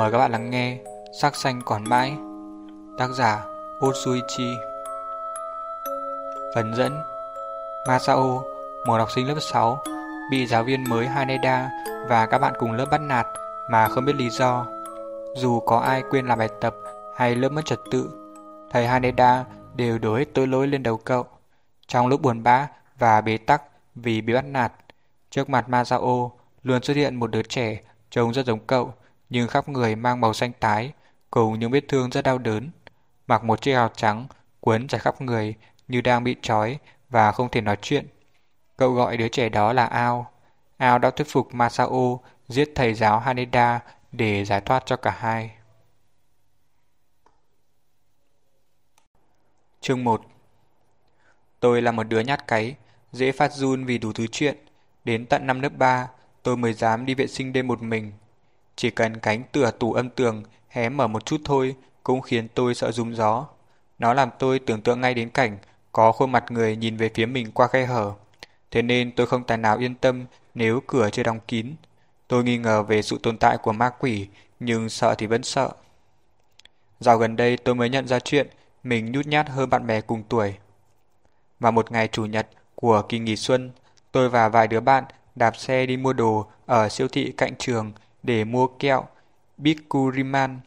Mời các bạn lắng nghe Sắc xanh còn mãi Tác giả Otsuichi. Phần dẫn Masao, một học sinh lớp 6 Bị giáo viên mới Haneda và các bạn cùng lớp bắt nạt mà không biết lý do. Dù có ai quên làm bài tập hay lớp mất trật tự Thầy Haneda đều đổ hết tội lỗi lên đầu cậu. Trong lúc buồn bã và bế tắc vì bị bắt nạt Trước mặt Masao luôn xuất hiện một đứa trẻ trông rất giống cậu nhưng khắp người mang màu xanh tái, cùng những vết thương rất đau đớn. Mặc một chiếc áo trắng, quấn chặt khắp người như đang bị trói và không thể nói chuyện. Cậu gọi đứa trẻ đó là Ao. Ao đã thuyết phục Masao giết thầy giáo Haneda để giải thoát cho cả hai. Chương 1 Tôi là một đứa nhát cáy, dễ phát run vì đủ thứ chuyện. Đến tận năm lớp 3, tôi mới dám đi vệ sinh đêm một mình. Chỉ cần cánh tựa tủ âm tường hé mở một chút thôi cũng khiến tôi sợ rung gió. Nó làm tôi tưởng tượng ngay đến cảnh có khuôn mặt người nhìn về phía mình qua khe hở. Thế nên tôi không tài nào yên tâm nếu cửa chưa đóng kín. Tôi nghi ngờ về sự tồn tại của ma quỷ, nhưng sợ thì vẫn sợ. Dạo gần đây tôi mới nhận ra chuyện mình nhút nhát hơn bạn bè cùng tuổi. Vào một ngày chủ nhật của kỳ nghỉ xuân, tôi và vài đứa bạn đạp xe đi mua đồ ở siêu thị cạnh trường để mua kẹo Bikuriman.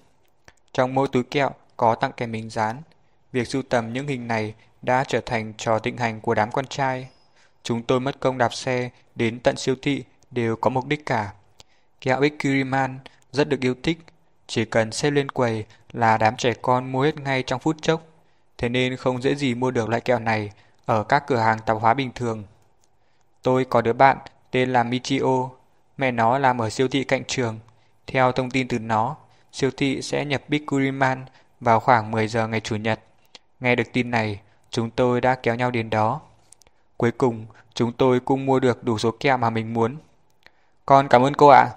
Trong mỗi túi kẹo có tặng kèm hình dán. Việc sưu tầm những hình này đã trở thành trò thịnh hành của đám con trai. Chúng tôi mất công đạp xe đến tận siêu thị đều có mục đích cả. Kẹo Bikuriman rất được yêu thích, chỉ cần xếp lên quầy là đám trẻ con mua hết ngay trong phút chốc. Thế nên không dễ gì mua được loại kẹo này ở các cửa hàng tạp hóa bình thường. Tôi có đứa bạn tên là Michio, Mẹ nó làm ở siêu thị cạnh trường. Theo thông tin từ nó, siêu thị sẽ nhập Bikuriman vào khoảng 10 giờ ngày Chủ nhật. Nghe được tin này, chúng tôi đã kéo nhau đến đó. Cuối cùng, chúng tôi cũng mua được đủ số kẹo mà mình muốn. Con cảm ơn cô ạ.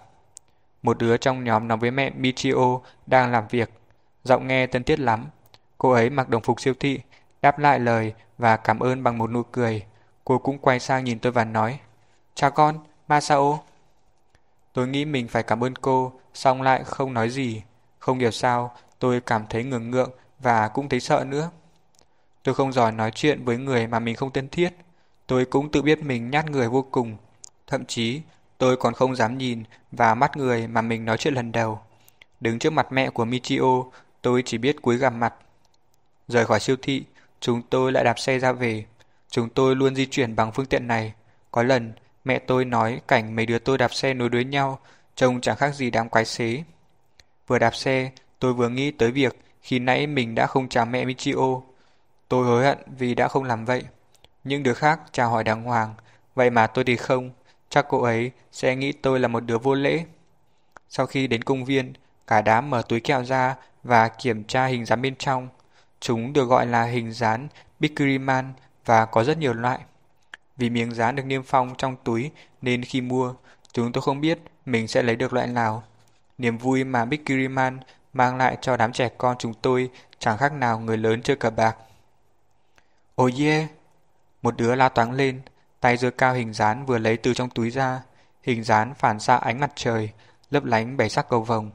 Một đứa trong nhóm nói với mẹ Michio đang làm việc. Giọng nghe thân thiết lắm. Cô ấy mặc đồng phục siêu thị, đáp lại lời và cảm ơn bằng một nụ cười. Cô cũng quay sang nhìn tôi và nói Chào con, Masao. Tôi nghĩ mình phải cảm ơn cô, xong lại không nói gì. Không hiểu sao, tôi cảm thấy ngưỡng ngượng và cũng thấy sợ nữa. Tôi không giỏi nói chuyện với người mà mình không thân thiết. Tôi cũng tự biết mình nhát người vô cùng. Thậm chí, tôi còn không dám nhìn và mắt người mà mình nói chuyện lần đầu. Đứng trước mặt mẹ của Michio, tôi chỉ biết cúi gằm mặt. Rời khỏi siêu thị, chúng tôi lại đạp xe ra về. Chúng tôi luôn di chuyển bằng phương tiện này. Có lần, Mẹ tôi nói cảnh mấy đứa tôi đạp xe nối đuôi nhau, trông chẳng khác gì đám quái xế. Vừa đạp xe, tôi vừa nghĩ tới việc khi nãy mình đã không chào mẹ Michio. Tôi hối hận vì đã không làm vậy. Những đứa khác chào hỏi đàng hoàng, vậy mà tôi thì không. Chắc cô ấy sẽ nghĩ tôi là một đứa vô lễ. Sau khi đến công viên, cả đám mở túi kẹo ra và kiểm tra hình dán bên trong. Chúng được gọi là hình dán Bikiriman và có rất nhiều loại. Vì miếng dán được niêm phong trong túi nên khi mua, chúng tôi không biết mình sẽ lấy được loại nào. Niềm vui mà Big Kiriman mang lại cho đám trẻ con chúng tôi chẳng khác nào người lớn chơi cờ bạc. Oh yeah! Một đứa la toáng lên, tay giơ cao hình dán vừa lấy từ trong túi ra. Hình dán phản xạ ánh mặt trời, lấp lánh bảy sắc cầu vồng.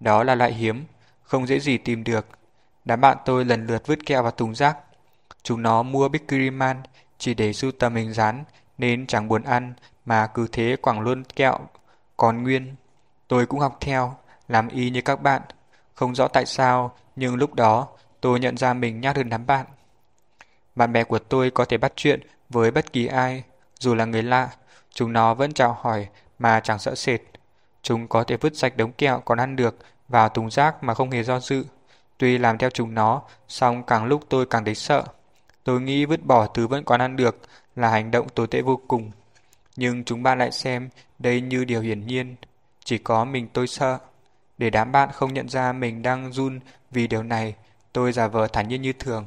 Đó là loại hiếm, không dễ gì tìm được. Đám bạn tôi lần lượt vứt kẹo vào thùng rác. Chúng nó mua Big Kiriman chỉ để sưu tầm hình dán nên chẳng buồn ăn mà cứ thế quẳng luôn kẹo. Còn Nguyên, tôi cũng học theo, làm y như các bạn. Không rõ tại sao, nhưng lúc đó tôi nhận ra mình nhát hơn đám bạn. Bạn bè của tôi có thể bắt chuyện với bất kỳ ai, dù là người lạ, chúng nó vẫn chào hỏi mà chẳng sợ sệt. Chúng có thể vứt sạch đống kẹo còn ăn được vào thùng rác mà không hề do dự. Tuy làm theo chúng nó, song càng lúc tôi càng thấy sợ. Tôi nghĩ vứt bỏ thứ vẫn còn ăn được là hành động tồi tệ vô cùng. Nhưng chúng bạn lại xem đây như điều hiển nhiên. Chỉ có mình tôi sợ. Để đám bạn không nhận ra mình đang run vì điều này, tôi giả vờ thản nhiên như thường.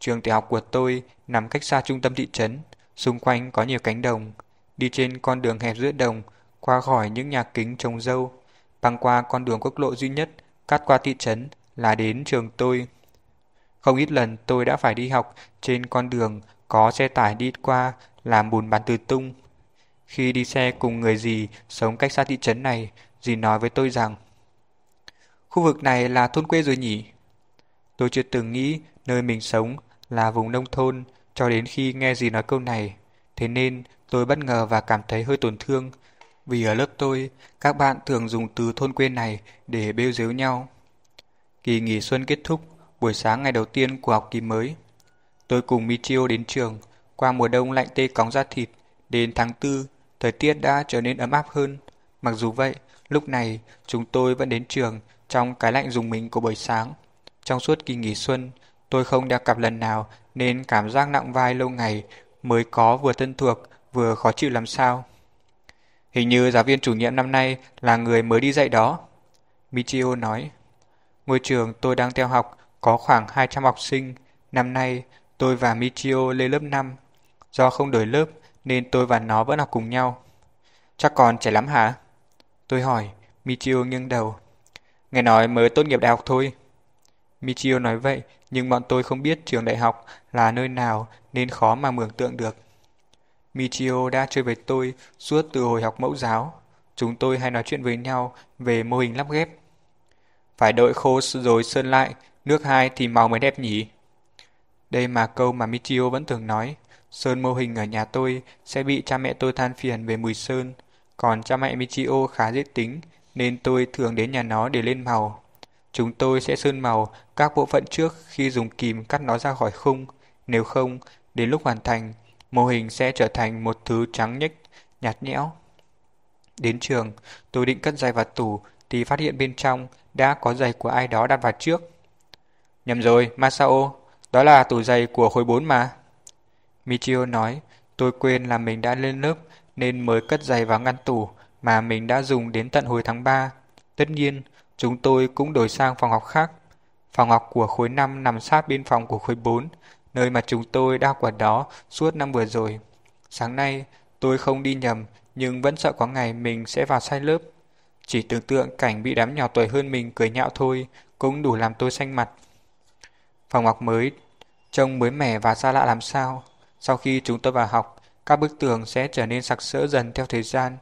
Trường tiểu học của tôi nằm cách xa trung tâm thị trấn, xung quanh có nhiều cánh đồng. Đi trên con đường hẹp giữa đồng, qua khỏi những nhà kính trồng dâu, băng qua con đường quốc lộ duy nhất cắt qua thị trấn là đến trường tôi. Không ít lần tôi đã phải đi học trên con đường có xe tải đi qua làm bùn bắn từ tung. Khi đi xe cùng người gì sống cách xa thị trấn này, dì nói với tôi rằng khu vực này là thôn quê rồi nhỉ? Tôi chưa từng nghĩ nơi mình sống là vùng nông thôn cho đến khi nghe gì nói câu này. Thế nên tôi bất ngờ và cảm thấy hơi tổn thương vì ở lớp tôi, các bạn thường dùng từ thôn quê này để bêu dếu nhau. Kỳ nghỉ xuân kết thúc, buổi sáng ngày đầu tiên của học kỳ mới. Tôi cùng Michio đến trường, qua mùa đông lạnh tê cóng da thịt, đến tháng tư, thời tiết đã trở nên ấm áp hơn. Mặc dù vậy, lúc này chúng tôi vẫn đến trường trong cái lạnh dùng mình của buổi sáng. Trong suốt kỳ nghỉ xuân, tôi không đeo cặp lần nào nên cảm giác nặng vai lâu ngày mới có vừa thân thuộc vừa khó chịu làm sao. Hình như giáo viên chủ nhiệm năm nay là người mới đi dạy đó. Michio nói. Ngôi trường tôi đang theo học có khoảng 200 học sinh. Năm nay tôi và Michio lên lớp 5. Do không đổi lớp nên tôi và nó vẫn học cùng nhau. Chắc còn trẻ lắm hả? Tôi hỏi, Michio nghiêng đầu. Nghe nói mới tốt nghiệp đại học thôi. Michio nói vậy, nhưng bọn tôi không biết trường đại học là nơi nào nên khó mà mường tượng được. Michio đã chơi với tôi suốt từ hồi học mẫu giáo. Chúng tôi hay nói chuyện với nhau về mô hình lắp ghép. Phải đợi khô rồi sơn lại, nước hai thì màu mới đẹp nhỉ. Đây mà câu mà Michio vẫn thường nói. Sơn mô hình ở nhà tôi sẽ bị cha mẹ tôi than phiền về mùi sơn. Còn cha mẹ Michio khá dễ tính nên tôi thường đến nhà nó để lên màu. Chúng tôi sẽ sơn màu các bộ phận trước khi dùng kìm cắt nó ra khỏi khung. Nếu không, đến lúc hoàn thành, mô hình sẽ trở thành một thứ trắng nhếch, nhạt nhẽo. Đến trường, tôi định cất giày vào tủ thì phát hiện bên trong đã có giày của ai đó đặt vào trước. Nhầm rồi, Masao, đó là tủ giày của khối 4 mà. Michio nói, tôi quên là mình đã lên lớp nên mới cất giày vào ngăn tủ mà mình đã dùng đến tận hồi tháng 3. Tất nhiên, chúng tôi cũng đổi sang phòng học khác. Phòng học của khối 5 nằm sát bên phòng của khối 4, nơi mà chúng tôi đã quả đó suốt năm vừa rồi. Sáng nay, tôi không đi nhầm, nhưng vẫn sợ có ngày mình sẽ vào sai lớp. Chỉ tưởng tượng cảnh bị đám nhỏ tuổi hơn mình cười nhạo thôi, cũng đủ làm tôi xanh mặt. Phòng học mới, trông mới mẻ và xa lạ làm sao. Sau khi chúng tôi vào học, các bức tường sẽ trở nên sặc sỡ dần theo thời gian,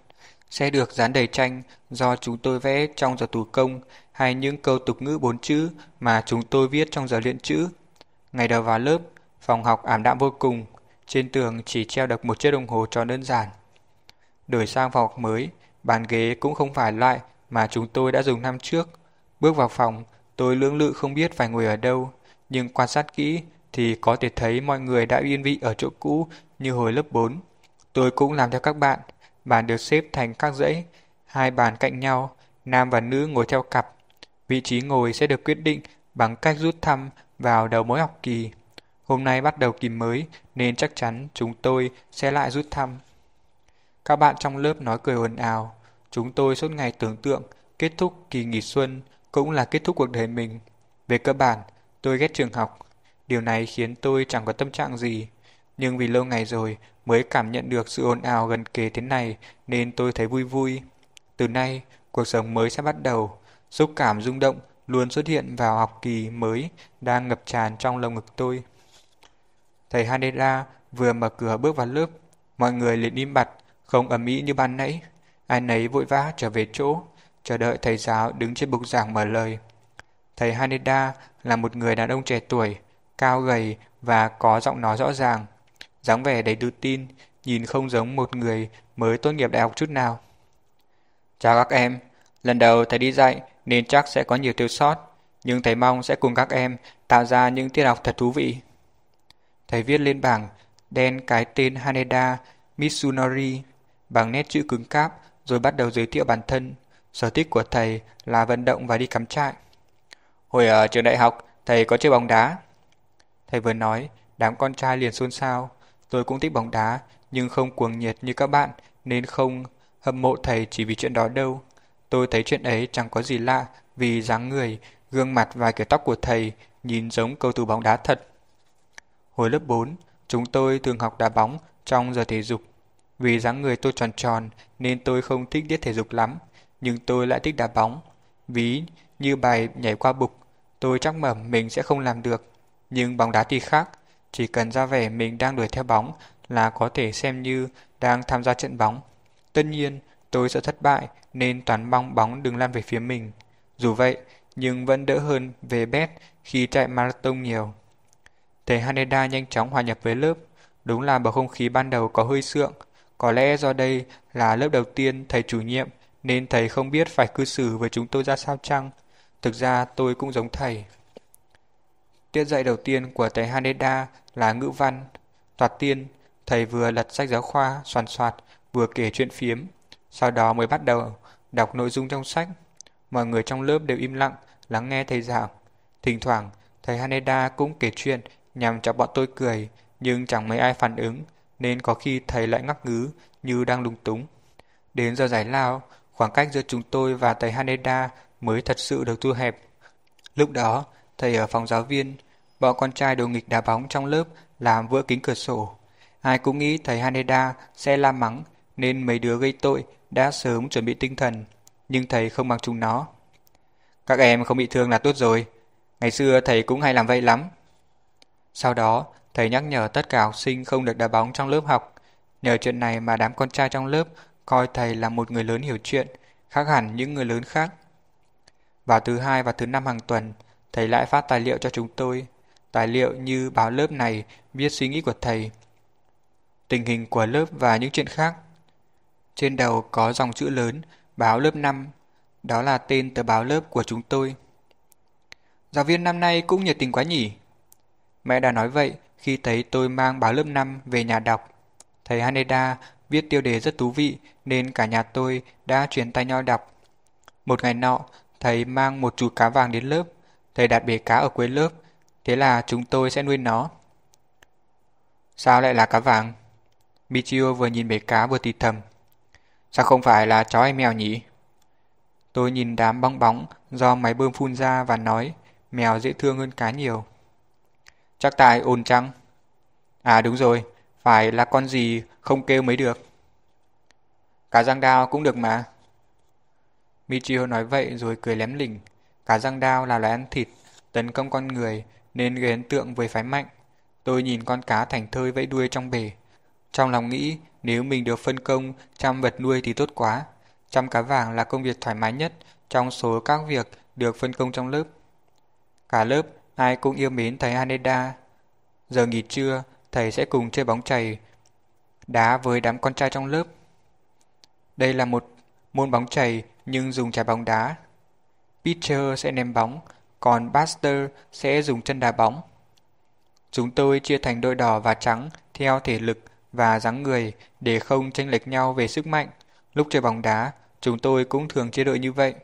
sẽ được dán đầy tranh do chúng tôi vẽ trong giờ thủ công hay những câu tục ngữ bốn chữ mà chúng tôi viết trong giờ luyện chữ. Ngày đầu vào lớp, phòng học ảm đạm vô cùng, trên tường chỉ treo được một chiếc đồng hồ cho đơn giản. Đổi sang phòng học mới, bàn ghế cũng không phải loại mà chúng tôi đã dùng năm trước. Bước vào phòng, tôi lưỡng lự không biết phải ngồi ở đâu, nhưng quan sát kỹ thì có thể thấy mọi người đã yên vị ở chỗ cũ như hồi lớp 4. Tôi cũng làm theo các bạn, bàn được xếp thành các dãy, hai bàn cạnh nhau, nam và nữ ngồi theo cặp. Vị trí ngồi sẽ được quyết định bằng cách rút thăm vào đầu mỗi học kỳ. Hôm nay bắt đầu kỳ mới nên chắc chắn chúng tôi sẽ lại rút thăm. Các bạn trong lớp nói cười ồn ào. Chúng tôi suốt ngày tưởng tượng kết thúc kỳ nghỉ xuân cũng là kết thúc cuộc đời mình. Về cơ bản, tôi ghét trường học. Điều này khiến tôi chẳng có tâm trạng gì. Nhưng vì lâu ngày rồi mới cảm nhận được sự ồn ào gần kề thế này nên tôi thấy vui vui. Từ nay, cuộc sống mới sẽ bắt đầu. Xúc cảm rung động luôn xuất hiện vào học kỳ mới đang ngập tràn trong lồng ngực tôi. Thầy Haneda vừa mở cửa bước vào lớp, mọi người liền im bặt, không ầm ĩ như ban nãy. Ai nấy vội vã trở về chỗ, chờ đợi thầy giáo đứng trên bục giảng mở lời. Thầy Haneda là một người đàn ông trẻ tuổi, cao gầy và có giọng nói rõ ràng dáng vẻ đầy tự tin, nhìn không giống một người mới tốt nghiệp đại học chút nào. Chào các em, lần đầu thầy đi dạy nên chắc sẽ có nhiều thiếu sót, nhưng thầy mong sẽ cùng các em tạo ra những tiết học thật thú vị. Thầy viết lên bảng đen cái tên Haneda Mitsunori bằng nét chữ cứng cáp rồi bắt đầu giới thiệu bản thân. Sở thích của thầy là vận động và đi cắm trại. Hồi ở trường đại học, thầy có chơi bóng đá. Thầy vừa nói, đám con trai liền xôn xao. Tôi cũng thích bóng đá, nhưng không cuồng nhiệt như các bạn, nên không hâm mộ thầy chỉ vì chuyện đó đâu. Tôi thấy chuyện ấy chẳng có gì lạ vì dáng người, gương mặt và kiểu tóc của thầy nhìn giống cầu thủ bóng đá thật. Hồi lớp 4, chúng tôi thường học đá bóng trong giờ thể dục. Vì dáng người tôi tròn tròn nên tôi không thích tiết thể dục lắm, nhưng tôi lại thích đá bóng. Ví như bài nhảy qua bục, tôi chắc mẩm mình sẽ không làm được. Nhưng bóng đá thì khác, chỉ cần ra vẻ mình đang đuổi theo bóng là có thể xem như đang tham gia trận bóng. Tất nhiên, tôi sẽ thất bại nên toàn mong bóng đừng lan về phía mình. Dù vậy, nhưng vẫn đỡ hơn về bet khi chạy marathon nhiều. Thầy Haneda nhanh chóng hòa nhập với lớp, đúng là bầu không khí ban đầu có hơi sượng, có lẽ do đây là lớp đầu tiên thầy chủ nhiệm nên thầy không biết phải cư xử với chúng tôi ra sao chăng. Thực ra tôi cũng giống thầy. Tiết dạy đầu tiên của thầy Haneda là ngữ văn. Toạt tiên, thầy vừa lật sách giáo khoa, soàn soạt, vừa kể chuyện phiếm. Sau đó mới bắt đầu đọc nội dung trong sách. Mọi người trong lớp đều im lặng, lắng nghe thầy giảng. Thỉnh thoảng, thầy Haneda cũng kể chuyện nhằm cho bọn tôi cười, nhưng chẳng mấy ai phản ứng, nên có khi thầy lại ngắc ngứ như đang lúng túng. Đến giờ giải lao, khoảng cách giữa chúng tôi và thầy Haneda mới thật sự được thu hẹp. Lúc đó, thầy ở phòng giáo viên, bọn con trai đồ nghịch đá bóng trong lớp làm vỡ kính cửa sổ. Ai cũng nghĩ thầy Haneda sẽ la mắng, nên mấy đứa gây tội đã sớm chuẩn bị tinh thần, nhưng thầy không bằng chúng nó. Các em không bị thương là tốt rồi, ngày xưa thầy cũng hay làm vậy lắm. Sau đó, thầy nhắc nhở tất cả học sinh không được đá bóng trong lớp học. Nhờ chuyện này mà đám con trai trong lớp coi thầy là một người lớn hiểu chuyện, khác hẳn những người lớn khác. Vào thứ hai và thứ năm hàng tuần, thầy lại phát tài liệu cho chúng tôi. Tài liệu như báo lớp này viết suy nghĩ của thầy, tình hình của lớp và những chuyện khác. Trên đầu có dòng chữ lớn báo lớp 5, đó là tên tờ báo lớp của chúng tôi. Giáo viên năm nay cũng nhiệt tình quá nhỉ? Mẹ đã nói vậy khi thấy tôi mang báo lớp 5 về nhà đọc. Thầy Haneda viết tiêu đề rất thú vị nên cả nhà tôi đã chuyển tay nhau đọc. Một ngày nọ, thầy mang một chú cá vàng đến lớp. Thầy đặt bể cá ở cuối lớp, thế là chúng tôi sẽ nuôi nó. Sao lại là cá vàng? Michio vừa nhìn bể cá vừa thì thầm. Sao không phải là chó hay mèo nhỉ? Tôi nhìn đám bong bóng do máy bơm phun ra và nói mèo dễ thương hơn cá nhiều. Chắc tại ồn chăng? À đúng rồi, phải là con gì không kêu mới được. Cá răng đao cũng được mà. Michio nói vậy rồi cười lém lỉnh. Cá răng đao là loài ăn thịt, tấn công con người nên gây ấn tượng với phái mạnh. Tôi nhìn con cá thành thơi vẫy đuôi trong bể. Trong lòng nghĩ nếu mình được phân công chăm vật nuôi thì tốt quá. Chăm cá vàng là công việc thoải mái nhất trong số các việc được phân công trong lớp. Cả lớp ai cũng yêu mến thầy Haneda. Giờ nghỉ trưa, thầy sẽ cùng chơi bóng chày, đá với đám con trai trong lớp. Đây là một môn bóng chày nhưng dùng trái bóng đá. Pitcher sẽ ném bóng, còn Buster sẽ dùng chân đá bóng. Chúng tôi chia thành đội đỏ và trắng theo thể lực và dáng người để không tranh lệch nhau về sức mạnh. Lúc chơi bóng đá, chúng tôi cũng thường chia đội như vậy.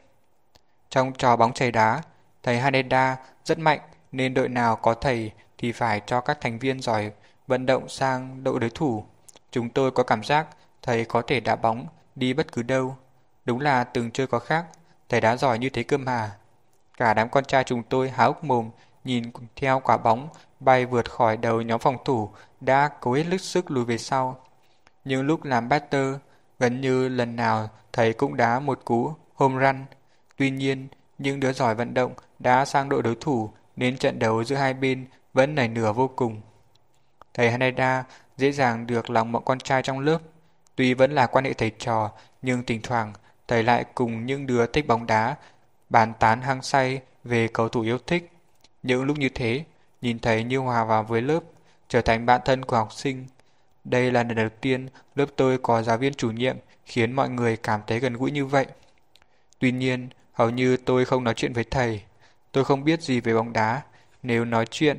Trong trò bóng chày đá, thầy Haneda rất mạnh nên đội nào có thầy thì phải cho các thành viên giỏi vận động sang đội đối thủ. Chúng tôi có cảm giác thầy có thể đá bóng đi bất cứ đâu. Đúng là từng chơi có khác, thầy đá giỏi như thế cơ mà. Cả đám con trai chúng tôi há hốc mồm nhìn theo quả bóng bay vượt khỏi đầu nhóm phòng thủ đã cố hết lực sức lùi về sau. Nhưng lúc làm batter, gần như lần nào thầy cũng đá một cú home run. Tuy nhiên, những đứa giỏi vận động đã sang đội đối thủ nên trận đấu giữa hai bên vẫn nảy nửa vô cùng. Thầy Haneda dễ dàng được lòng bọn con trai trong lớp. Tuy vẫn là quan hệ thầy trò, nhưng thỉnh thoảng thầy lại cùng những đứa thích bóng đá bàn tán hăng say về cầu thủ yêu thích. Những lúc như thế, nhìn thấy như hòa vào với lớp, trở thành bạn thân của học sinh. Đây là lần đầu tiên lớp tôi có giáo viên chủ nhiệm khiến mọi người cảm thấy gần gũi như vậy. Tuy nhiên, hầu như tôi không nói chuyện với thầy. Tôi không biết gì về bóng đá. Nếu nói chuyện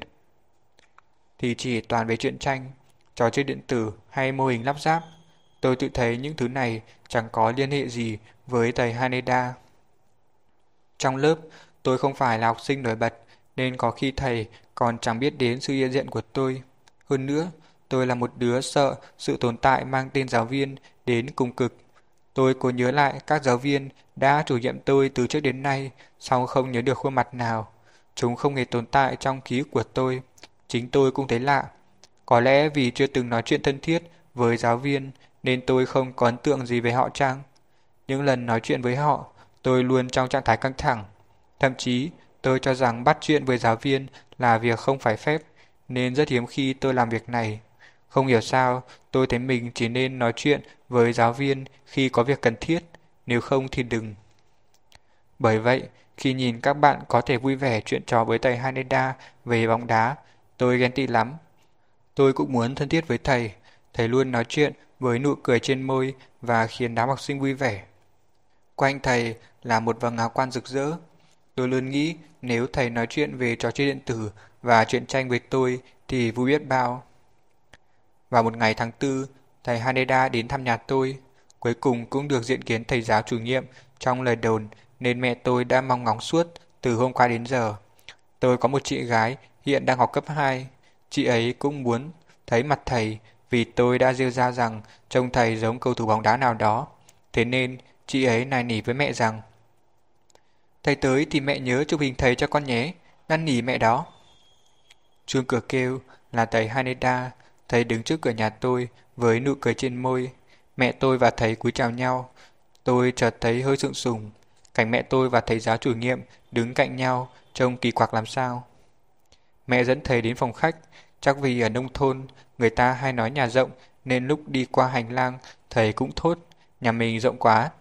thì chỉ toàn về chuyện tranh, trò chơi điện tử hay mô hình lắp ráp. Tôi tự thấy những thứ này chẳng có liên hệ gì với thầy Haneda. Trong lớp, tôi không phải là học sinh nổi bật, nên có khi thầy còn chẳng biết đến sự hiện diện của tôi. Hơn nữa, tôi là một đứa sợ sự tồn tại mang tên giáo viên đến cùng cực. Tôi cố nhớ lại các giáo viên đã chủ nhiệm tôi từ trước đến nay, song không nhớ được khuôn mặt nào. Chúng không hề tồn tại trong ký ức của tôi. Chính tôi cũng thấy lạ. Có lẽ vì chưa từng nói chuyện thân thiết với giáo viên nên tôi không có ấn tượng gì về họ chăng? Những lần nói chuyện với họ, tôi luôn trong trạng thái căng thẳng. Thậm chí, tôi cho rằng bắt chuyện với giáo viên là việc không phải phép, nên rất hiếm khi tôi làm việc này. Không hiểu sao, tôi thấy mình chỉ nên nói chuyện với giáo viên khi có việc cần thiết, nếu không thì đừng. Bởi vậy, khi nhìn các bạn có thể vui vẻ chuyện trò với thầy Haneda về bóng đá, tôi ghen tị lắm. Tôi cũng muốn thân thiết với thầy, thầy luôn nói chuyện với nụ cười trên môi và khiến đám học sinh vui vẻ. Quanh thầy là một vầng hào quan rực rỡ. Tôi luôn nghĩ nếu thầy nói chuyện về trò chơi điện tử và chuyện tranh với tôi thì vui biết bao. Vào một ngày tháng tư, thầy Haneda đến thăm nhà tôi. Cuối cùng cũng được diện kiến thầy giáo chủ nhiệm trong lời đồn nên mẹ tôi đã mong ngóng suốt từ hôm qua đến giờ. Tôi có một chị gái hiện đang học cấp 2. Chị ấy cũng muốn thấy mặt thầy vì tôi đã rêu ra rằng trông thầy giống cầu thủ bóng đá nào đó. Thế nên chị ấy nài nỉ với mẹ rằng Thầy tới thì mẹ nhớ chụp hình thầy cho con nhé, năn nỉ mẹ đó. Chuông cửa kêu là thầy Haneda, thầy đứng trước cửa nhà tôi với nụ cười trên môi. Mẹ tôi và thầy cúi chào nhau. Tôi chợt thấy hơi sượng sùng. Cảnh mẹ tôi và thầy giáo chủ nhiệm đứng cạnh nhau trông kỳ quặc làm sao. Mẹ dẫn thầy đến phòng khách, chắc vì ở nông thôn người ta hay nói nhà rộng nên lúc đi qua hành lang thầy cũng thốt nhà mình rộng quá.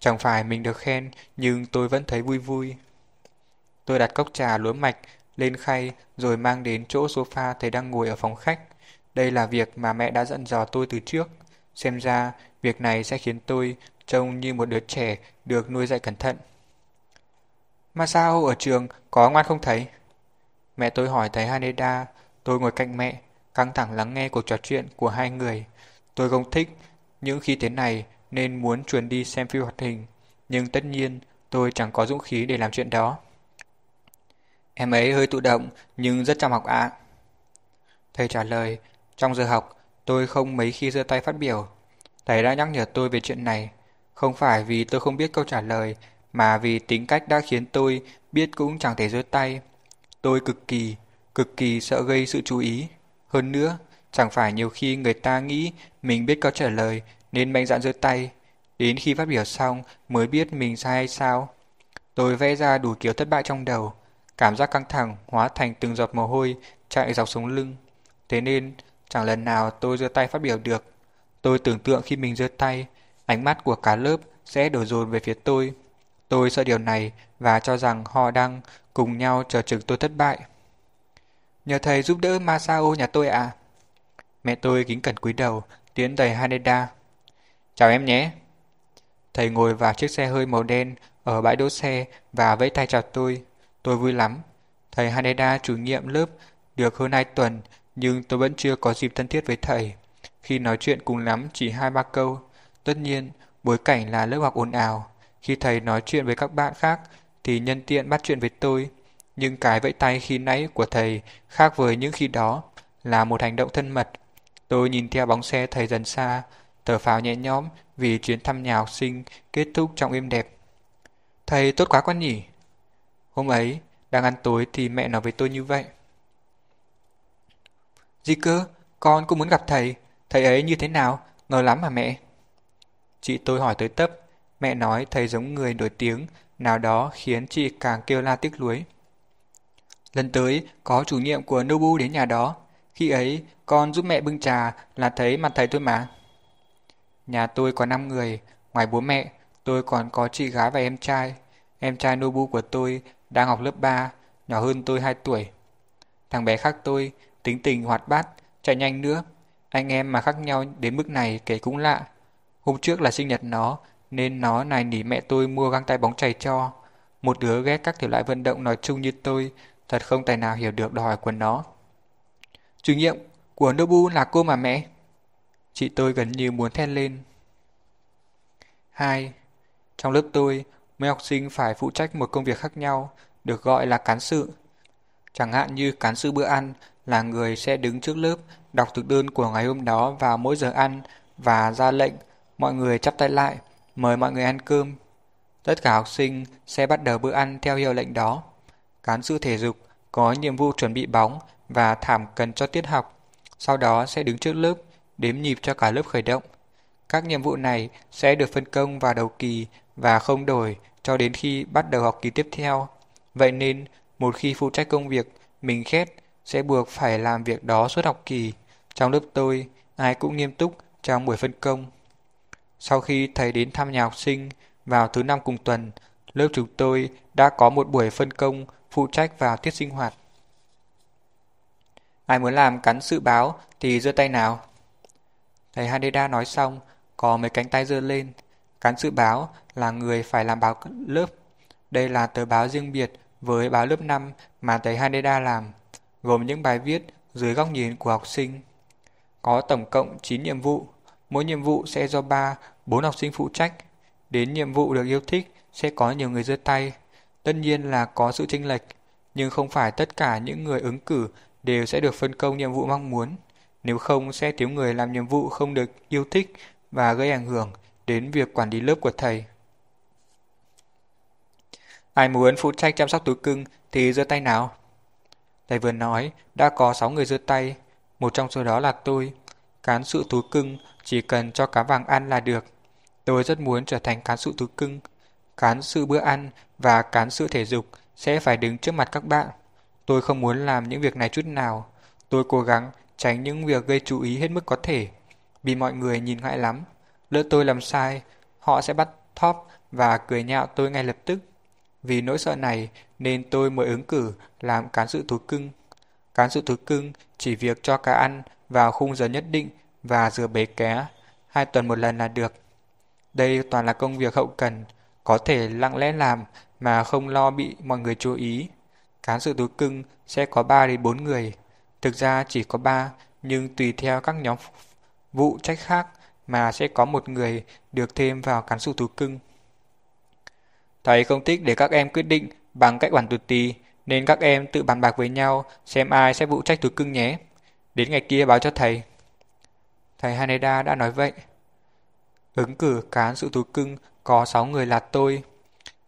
Chẳng phải mình được khen nhưng tôi vẫn thấy vui vui. Tôi đặt cốc trà lúa mạch lên khay rồi mang đến chỗ sofa thầy đang ngồi ở phòng khách. Đây là việc mà mẹ đã dặn dò tôi từ trước. Xem ra, việc này sẽ khiến tôi trông như một đứa trẻ được nuôi dạy cẩn thận. Mà sao ở trường có ngoan không thấy? Mẹ tôi hỏi thầy Haneda, tôi ngồi cạnh mẹ, căng thẳng lắng nghe cuộc trò chuyện của hai người. Tôi không thích những khi thế này nên muốn chuồn đi xem phim hoạt hình, nhưng tất nhiên tôi chẳng có dũng khí để làm chuyện đó. Em ấy hơi tự động nhưng rất chăm học ạ. Thầy trả lời, trong giờ học tôi không mấy khi giơ tay phát biểu. Thầy đã nhắc nhở tôi về chuyện này, không phải vì tôi không biết câu trả lời mà vì tính cách đã khiến tôi biết cũng chẳng thể giơ tay. Tôi cực kỳ, cực kỳ sợ gây sự chú ý. Hơn nữa, chẳng phải nhiều khi người ta nghĩ mình biết câu trả lời nên mạnh dạn giơ tay, đến khi phát biểu xong mới biết mình sai hay sao. Tôi vẽ ra đủ kiểu thất bại trong đầu, cảm giác căng thẳng hóa thành từng giọt mồ hôi chạy dọc sống lưng. Thế nên, chẳng lần nào tôi giơ tay phát biểu được. Tôi tưởng tượng khi mình giơ tay, ánh mắt của cả lớp sẽ đổ dồn về phía tôi. Tôi sợ điều này và cho rằng họ đang cùng nhau chờ chừng tôi thất bại. Nhờ thầy giúp đỡ Masao nhà tôi ạ. À? Mẹ tôi kính cẩn cúi đầu, tiến đầy Haneda. Chào em nhé. Thầy ngồi vào chiếc xe hơi màu đen ở bãi đỗ xe và vẫy tay chào tôi. Tôi vui lắm. Thầy Haneda chủ nhiệm lớp được hơn 2 tuần nhưng tôi vẫn chưa có dịp thân thiết với thầy. Khi nói chuyện cùng lắm chỉ hai ba câu. Tất nhiên, bối cảnh là lớp học ồn ào. Khi thầy nói chuyện với các bạn khác thì nhân tiện bắt chuyện với tôi. Nhưng cái vẫy tay khi nãy của thầy khác với những khi đó là một hành động thân mật. Tôi nhìn theo bóng xe thầy dần xa, thở phào nhẹ nhõm vì chuyến thăm nhà học sinh kết thúc trong êm đẹp. Thầy tốt quá con nhỉ? Hôm ấy, đang ăn tối thì mẹ nói với tôi như vậy. Gì cơ? Con cũng muốn gặp thầy. Thầy ấy như thế nào? Ngờ lắm mà mẹ. Chị tôi hỏi tới tấp. Mẹ nói thầy giống người nổi tiếng nào đó khiến chị càng kêu la tiếc nuối. Lần tới có chủ nhiệm của Nobu đến nhà đó. Khi ấy con giúp mẹ bưng trà là thấy mặt thầy thôi mà. Nhà tôi có 5 người, ngoài bố mẹ, tôi còn có chị gái và em trai. Em trai Nobu của tôi đang học lớp 3, nhỏ hơn tôi 2 tuổi. Thằng bé khác tôi, tính tình hoạt bát, chạy nhanh nữa. Anh em mà khác nhau đến mức này kể cũng lạ. Hôm trước là sinh nhật nó, nên nó này nỉ mẹ tôi mua găng tay bóng chày cho. Một đứa ghét các thể loại vận động nói chung như tôi, thật không tài nào hiểu được đòi hỏi của nó. Chủ nhiệm của Nobu là cô mà mẹ. Chị tôi gần như muốn thét lên. 2. Trong lớp tôi, mỗi học sinh phải phụ trách một công việc khác nhau, được gọi là cán sự. Chẳng hạn như cán sự bữa ăn là người sẽ đứng trước lớp đọc thực đơn của ngày hôm đó vào mỗi giờ ăn và ra lệnh mọi người chắp tay lại, mời mọi người ăn cơm. Tất cả học sinh sẽ bắt đầu bữa ăn theo hiệu lệnh đó. Cán sự thể dục có nhiệm vụ chuẩn bị bóng và thảm cần cho tiết học, sau đó sẽ đứng trước lớp đếm nhịp cho cả lớp khởi động. Các nhiệm vụ này sẽ được phân công vào đầu kỳ và không đổi cho đến khi bắt đầu học kỳ tiếp theo. Vậy nên, một khi phụ trách công việc mình khét sẽ buộc phải làm việc đó suốt học kỳ. Trong lớp tôi, ai cũng nghiêm túc trong buổi phân công. Sau khi thầy đến thăm nhà học sinh vào thứ năm cùng tuần, lớp chúng tôi đã có một buổi phân công phụ trách vào tiết sinh hoạt. Ai muốn làm cắn sự báo thì giơ tay nào. Thầy Haneda nói xong, có mấy cánh tay giơ lên. Cán sự báo là người phải làm báo lớp. Đây là tờ báo riêng biệt với báo lớp 5 mà thầy Haneda làm, gồm những bài viết dưới góc nhìn của học sinh. Có tổng cộng 9 nhiệm vụ, mỗi nhiệm vụ sẽ do 3, 4 học sinh phụ trách. Đến nhiệm vụ được yêu thích sẽ có nhiều người giơ tay. Tất nhiên là có sự chênh lệch, nhưng không phải tất cả những người ứng cử đều sẽ được phân công nhiệm vụ mong muốn. Nếu không sẽ thiếu người làm nhiệm vụ không được yêu thích và gây ảnh hưởng đến việc quản lý lớp của thầy. Ai muốn phụ trách chăm sóc túi cưng thì giơ tay nào. Thầy vừa nói, đã có 6 người giơ tay, một trong số đó là tôi. Cán sự túi cưng chỉ cần cho cá vàng ăn là được. Tôi rất muốn trở thành cán sự túi cưng. Cán sự bữa ăn và cán sự thể dục sẽ phải đứng trước mặt các bạn. Tôi không muốn làm những việc này chút nào. Tôi cố gắng tránh những việc gây chú ý hết mức có thể, vì mọi người nhìn ngại lắm. Lỡ tôi làm sai, họ sẽ bắt thóp và cười nhạo tôi ngay lập tức. Vì nỗi sợ này nên tôi mới ứng cử làm cán sự thú cưng. Cán sự thú cưng chỉ việc cho cá ăn vào khung giờ nhất định và rửa bể ké, hai tuần một lần là được. Đây toàn là công việc hậu cần, có thể lặng lẽ làm mà không lo bị mọi người chú ý. Cán sự thú cưng sẽ có 3 đến 4 người, Thực ra chỉ có ba, nhưng tùy theo các nhóm vụ trách khác mà sẽ có một người được thêm vào cán sự thú cưng. Thầy không thích để các em quyết định bằng cách bản tụt tì, nên các em tự bàn bạc với nhau xem ai sẽ vụ trách thú cưng nhé. Đến ngày kia báo cho thầy. Thầy Haneda đã nói vậy. Ứng cử cán sự thú cưng có 6 người là tôi,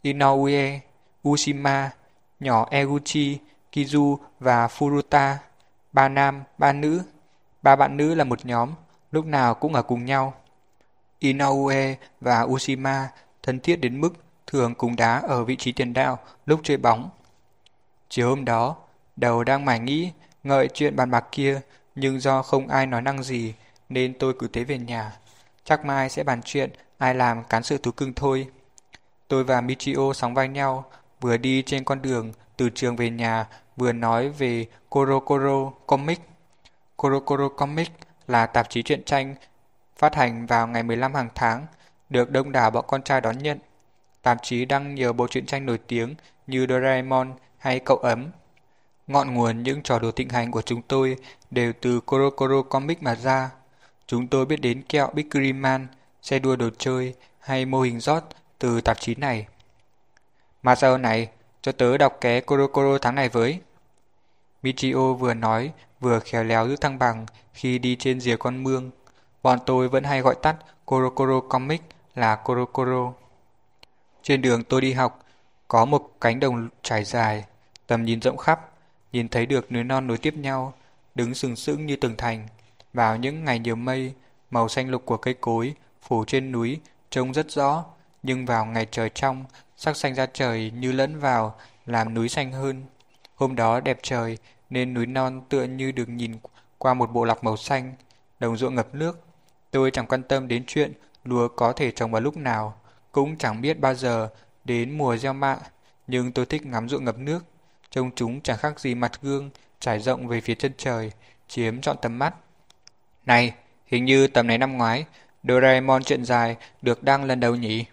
Inoue, Ushima, nhỏ Eguchi, Kizu và Furuta ba nam, ba nữ. Ba bạn nữ là một nhóm, lúc nào cũng ở cùng nhau. Inoue và Ushima thân thiết đến mức thường cùng đá ở vị trí tiền đạo lúc chơi bóng. Chiều hôm đó, đầu đang mải nghĩ, ngợi chuyện bàn bạc kia, nhưng do không ai nói năng gì, nên tôi cứ thế về nhà. Chắc mai sẽ bàn chuyện ai làm cán sự thú cưng thôi. Tôi và Michio sóng vai nhau, vừa đi trên con đường từ trường về nhà vừa nói về Korokoro Comic. Korokoro Comic là tạp chí truyện tranh phát hành vào ngày 15 hàng tháng, được đông đảo bọn con trai đón nhận. Tạp chí đăng nhiều bộ truyện tranh nổi tiếng như Doraemon hay Cậu Ấm. Ngọn nguồn những trò đùa thịnh hành của chúng tôi đều từ Korokoro Comic mà ra. Chúng tôi biết đến kẹo Big Man, xe đua đồ chơi hay mô hình rót từ tạp chí này. Mà sau này, cho tớ đọc ké Korokoro tháng này với. Michio vừa nói, vừa khéo léo giữ thăng bằng khi đi trên rìa con mương. Bọn tôi vẫn hay gọi tắt Korokoro Comic là Korokoro. Trên đường tôi đi học, có một cánh đồng trải dài, tầm nhìn rộng khắp, nhìn thấy được núi non nối tiếp nhau, đứng sừng sững như tường thành. Vào những ngày nhiều mây, màu xanh lục của cây cối phủ trên núi trông rất rõ, nhưng vào ngày trời trong, sắc xanh ra trời như lẫn vào, làm núi xanh hơn. Hôm đó đẹp trời, nên núi non tựa như được nhìn qua một bộ lọc màu xanh, đồng ruộng ngập nước. Tôi chẳng quan tâm đến chuyện lúa có thể trồng vào lúc nào, cũng chẳng biết bao giờ đến mùa gieo mạ, nhưng tôi thích ngắm ruộng ngập nước. Trông chúng chẳng khác gì mặt gương trải rộng về phía chân trời, chiếm trọn tầm mắt. Này, hình như tầm này năm ngoái, Doraemon chuyện dài được đăng lần đầu nhỉ?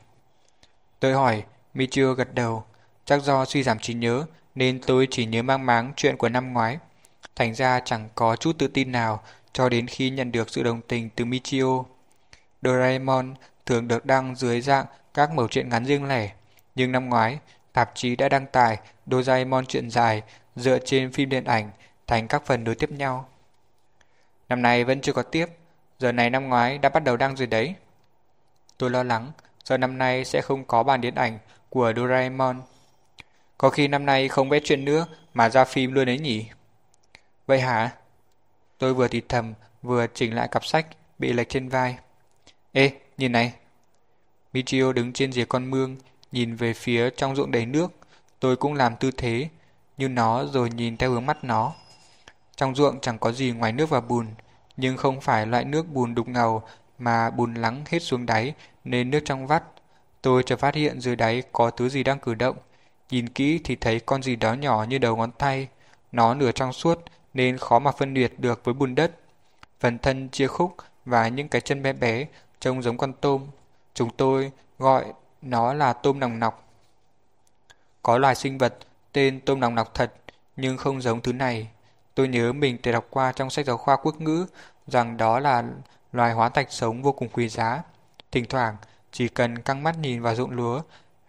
Tôi hỏi, Michio gật đầu, chắc do suy giảm trí nhớ nên tôi chỉ nhớ mang máng chuyện của năm ngoái. Thành ra chẳng có chút tự tin nào cho đến khi nhận được sự đồng tình từ Michio. Doraemon thường được đăng dưới dạng các mẩu chuyện ngắn riêng lẻ, nhưng năm ngoái, tạp chí đã đăng tải Doraemon chuyện dài dựa trên phim điện ảnh thành các phần nối tiếp nhau. Năm nay vẫn chưa có tiếp, giờ này năm ngoái đã bắt đầu đăng rồi đấy. Tôi lo lắng, giờ năm nay sẽ không có bản điện ảnh của Doraemon. Có khi năm nay không vẽ chuyện nữa mà ra phim luôn ấy nhỉ? Vậy hả? Tôi vừa thì thầm, vừa chỉnh lại cặp sách bị lệch trên vai. Ê, nhìn này. Michio đứng trên rìa con mương, nhìn về phía trong ruộng đầy nước. Tôi cũng làm tư thế, như nó rồi nhìn theo hướng mắt nó. Trong ruộng chẳng có gì ngoài nước và bùn, nhưng không phải loại nước bùn đục ngầu mà bùn lắng hết xuống đáy nên nước trong vắt. Tôi chợt phát hiện dưới đáy có thứ gì đang cử động. Nhìn kỹ thì thấy con gì đó nhỏ như đầu ngón tay. Nó nửa trong suốt nên khó mà phân biệt được với bùn đất. Phần thân chia khúc và những cái chân bé bé trông giống con tôm. Chúng tôi gọi nó là tôm nòng nọc. Có loài sinh vật tên tôm nòng nọc thật nhưng không giống thứ này. Tôi nhớ mình từng đọc qua trong sách giáo khoa quốc ngữ rằng đó là loài hóa thạch sống vô cùng quý giá. Thỉnh thoảng, chỉ cần căng mắt nhìn vào ruộng lúa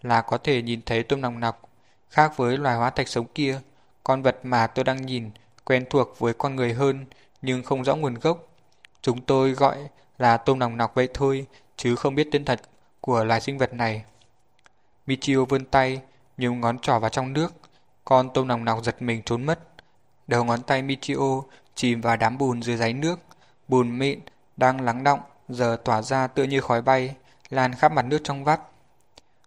là có thể nhìn thấy tôm nòng nọc. Khác với loài hóa thạch sống kia, con vật mà tôi đang nhìn quen thuộc với con người hơn nhưng không rõ nguồn gốc. Chúng tôi gọi là tôm nòng nọc vậy thôi, chứ không biết tên thật của loài sinh vật này. Michio vươn tay, nhúng ngón trỏ vào trong nước. Con tôm nòng nọc giật mình trốn mất. Đầu ngón tay Michio chìm vào đám bùn dưới đáy nước. Bùn mịn đang lắng động, giờ tỏa ra tựa như khói bay, lan khắp mặt nước trong vắt.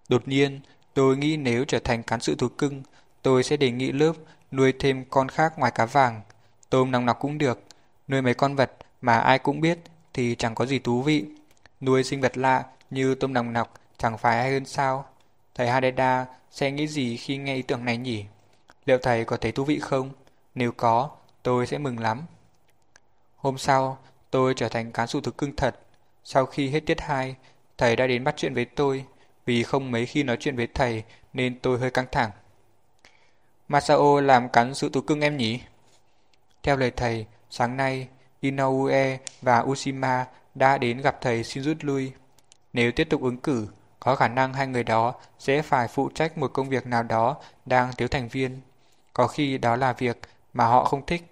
Đột nhiên, tôi nghĩ nếu trở thành cán sự thú cưng, tôi sẽ đề nghị lớp nuôi thêm con khác ngoài cá vàng. Tôm nòng nọc cũng được, nuôi mấy con vật mà ai cũng biết thì chẳng có gì thú vị. Nuôi sinh vật lạ như tôm nòng nọc chẳng phải hay hơn sao? Thầy Hadeda sẽ nghĩ gì khi nghe ý tưởng này nhỉ? Liệu thầy có thấy thú vị không? Nếu có, tôi sẽ mừng lắm. Hôm sau, tôi trở thành cán sự thực cưng thật. Sau khi hết tiết 2, thầy đã đến bắt chuyện với tôi. Vì không mấy khi nói chuyện với thầy nên tôi hơi căng thẳng. Masao làm cắn sự tù cưng em nhỉ? Theo lời thầy, sáng nay Inoue và Ushima đã đến gặp thầy xin rút lui. Nếu tiếp tục ứng cử, có khả năng hai người đó sẽ phải phụ trách một công việc nào đó đang thiếu thành viên. Có khi đó là việc mà họ không thích.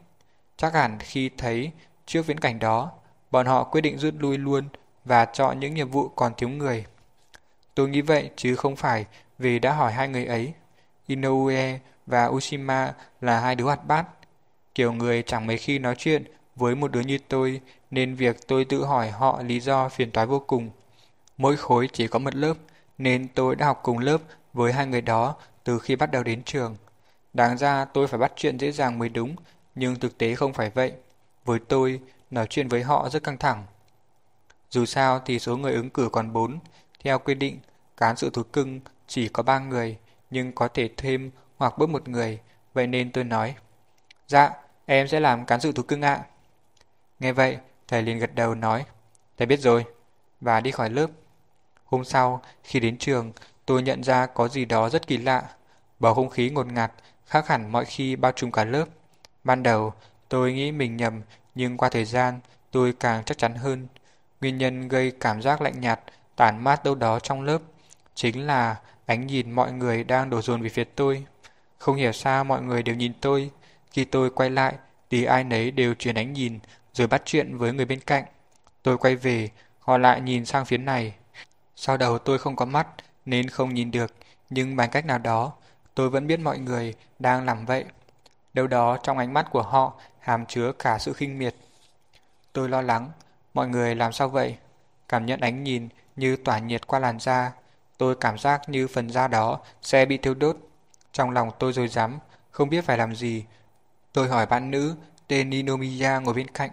Chắc hẳn khi thấy trước viễn cảnh đó, bọn họ quyết định rút lui luôn và chọn những nhiệm vụ còn thiếu người. Tôi nghĩ vậy chứ không phải vì đã hỏi hai người ấy. Inoue và Ushima là hai đứa hoạt bát. Kiểu người chẳng mấy khi nói chuyện với một đứa như tôi nên việc tôi tự hỏi họ lý do phiền toái vô cùng. Mỗi khối chỉ có một lớp nên tôi đã học cùng lớp với hai người đó từ khi bắt đầu đến trường. Đáng ra tôi phải bắt chuyện dễ dàng mới đúng, nhưng thực tế không phải vậy. Với tôi, nói chuyện với họ rất căng thẳng. Dù sao thì số người ứng cử còn 4. Theo quy định, cán sự thú cưng chỉ có 3 người, nhưng có thể thêm hoặc bớt một người. Vậy nên tôi nói, Dạ, em sẽ làm cán sự thú cưng ạ. Nghe vậy, thầy liền gật đầu nói, thầy biết rồi, và đi khỏi lớp. Hôm sau, khi đến trường, tôi nhận ra có gì đó rất kỳ lạ. Bầu không khí ngột ngạt, khác hẳn mọi khi bao trùm cả lớp. Ban đầu, tôi nghĩ mình nhầm, nhưng qua thời gian, tôi càng chắc chắn hơn. Nguyên nhân gây cảm giác lạnh nhạt, tản mát đâu đó trong lớp, chính là ánh nhìn mọi người đang đổ dồn về phía tôi. Không hiểu sao mọi người đều nhìn tôi. Khi tôi quay lại, thì ai nấy đều chuyển ánh nhìn, rồi bắt chuyện với người bên cạnh. Tôi quay về, họ lại nhìn sang phía này. Sau đầu tôi không có mắt, nên không nhìn được, nhưng bằng cách nào đó, tôi vẫn biết mọi người đang làm vậy. Đâu đó trong ánh mắt của họ hàm chứa cả sự khinh miệt. Tôi lo lắng, mọi người làm sao vậy? Cảm nhận ánh nhìn như tỏa nhiệt qua làn da. Tôi cảm giác như phần da đó sẽ bị thiêu đốt. Trong lòng tôi rồi dám, không biết phải làm gì. Tôi hỏi bạn nữ tên Ninomiya ngồi bên cạnh.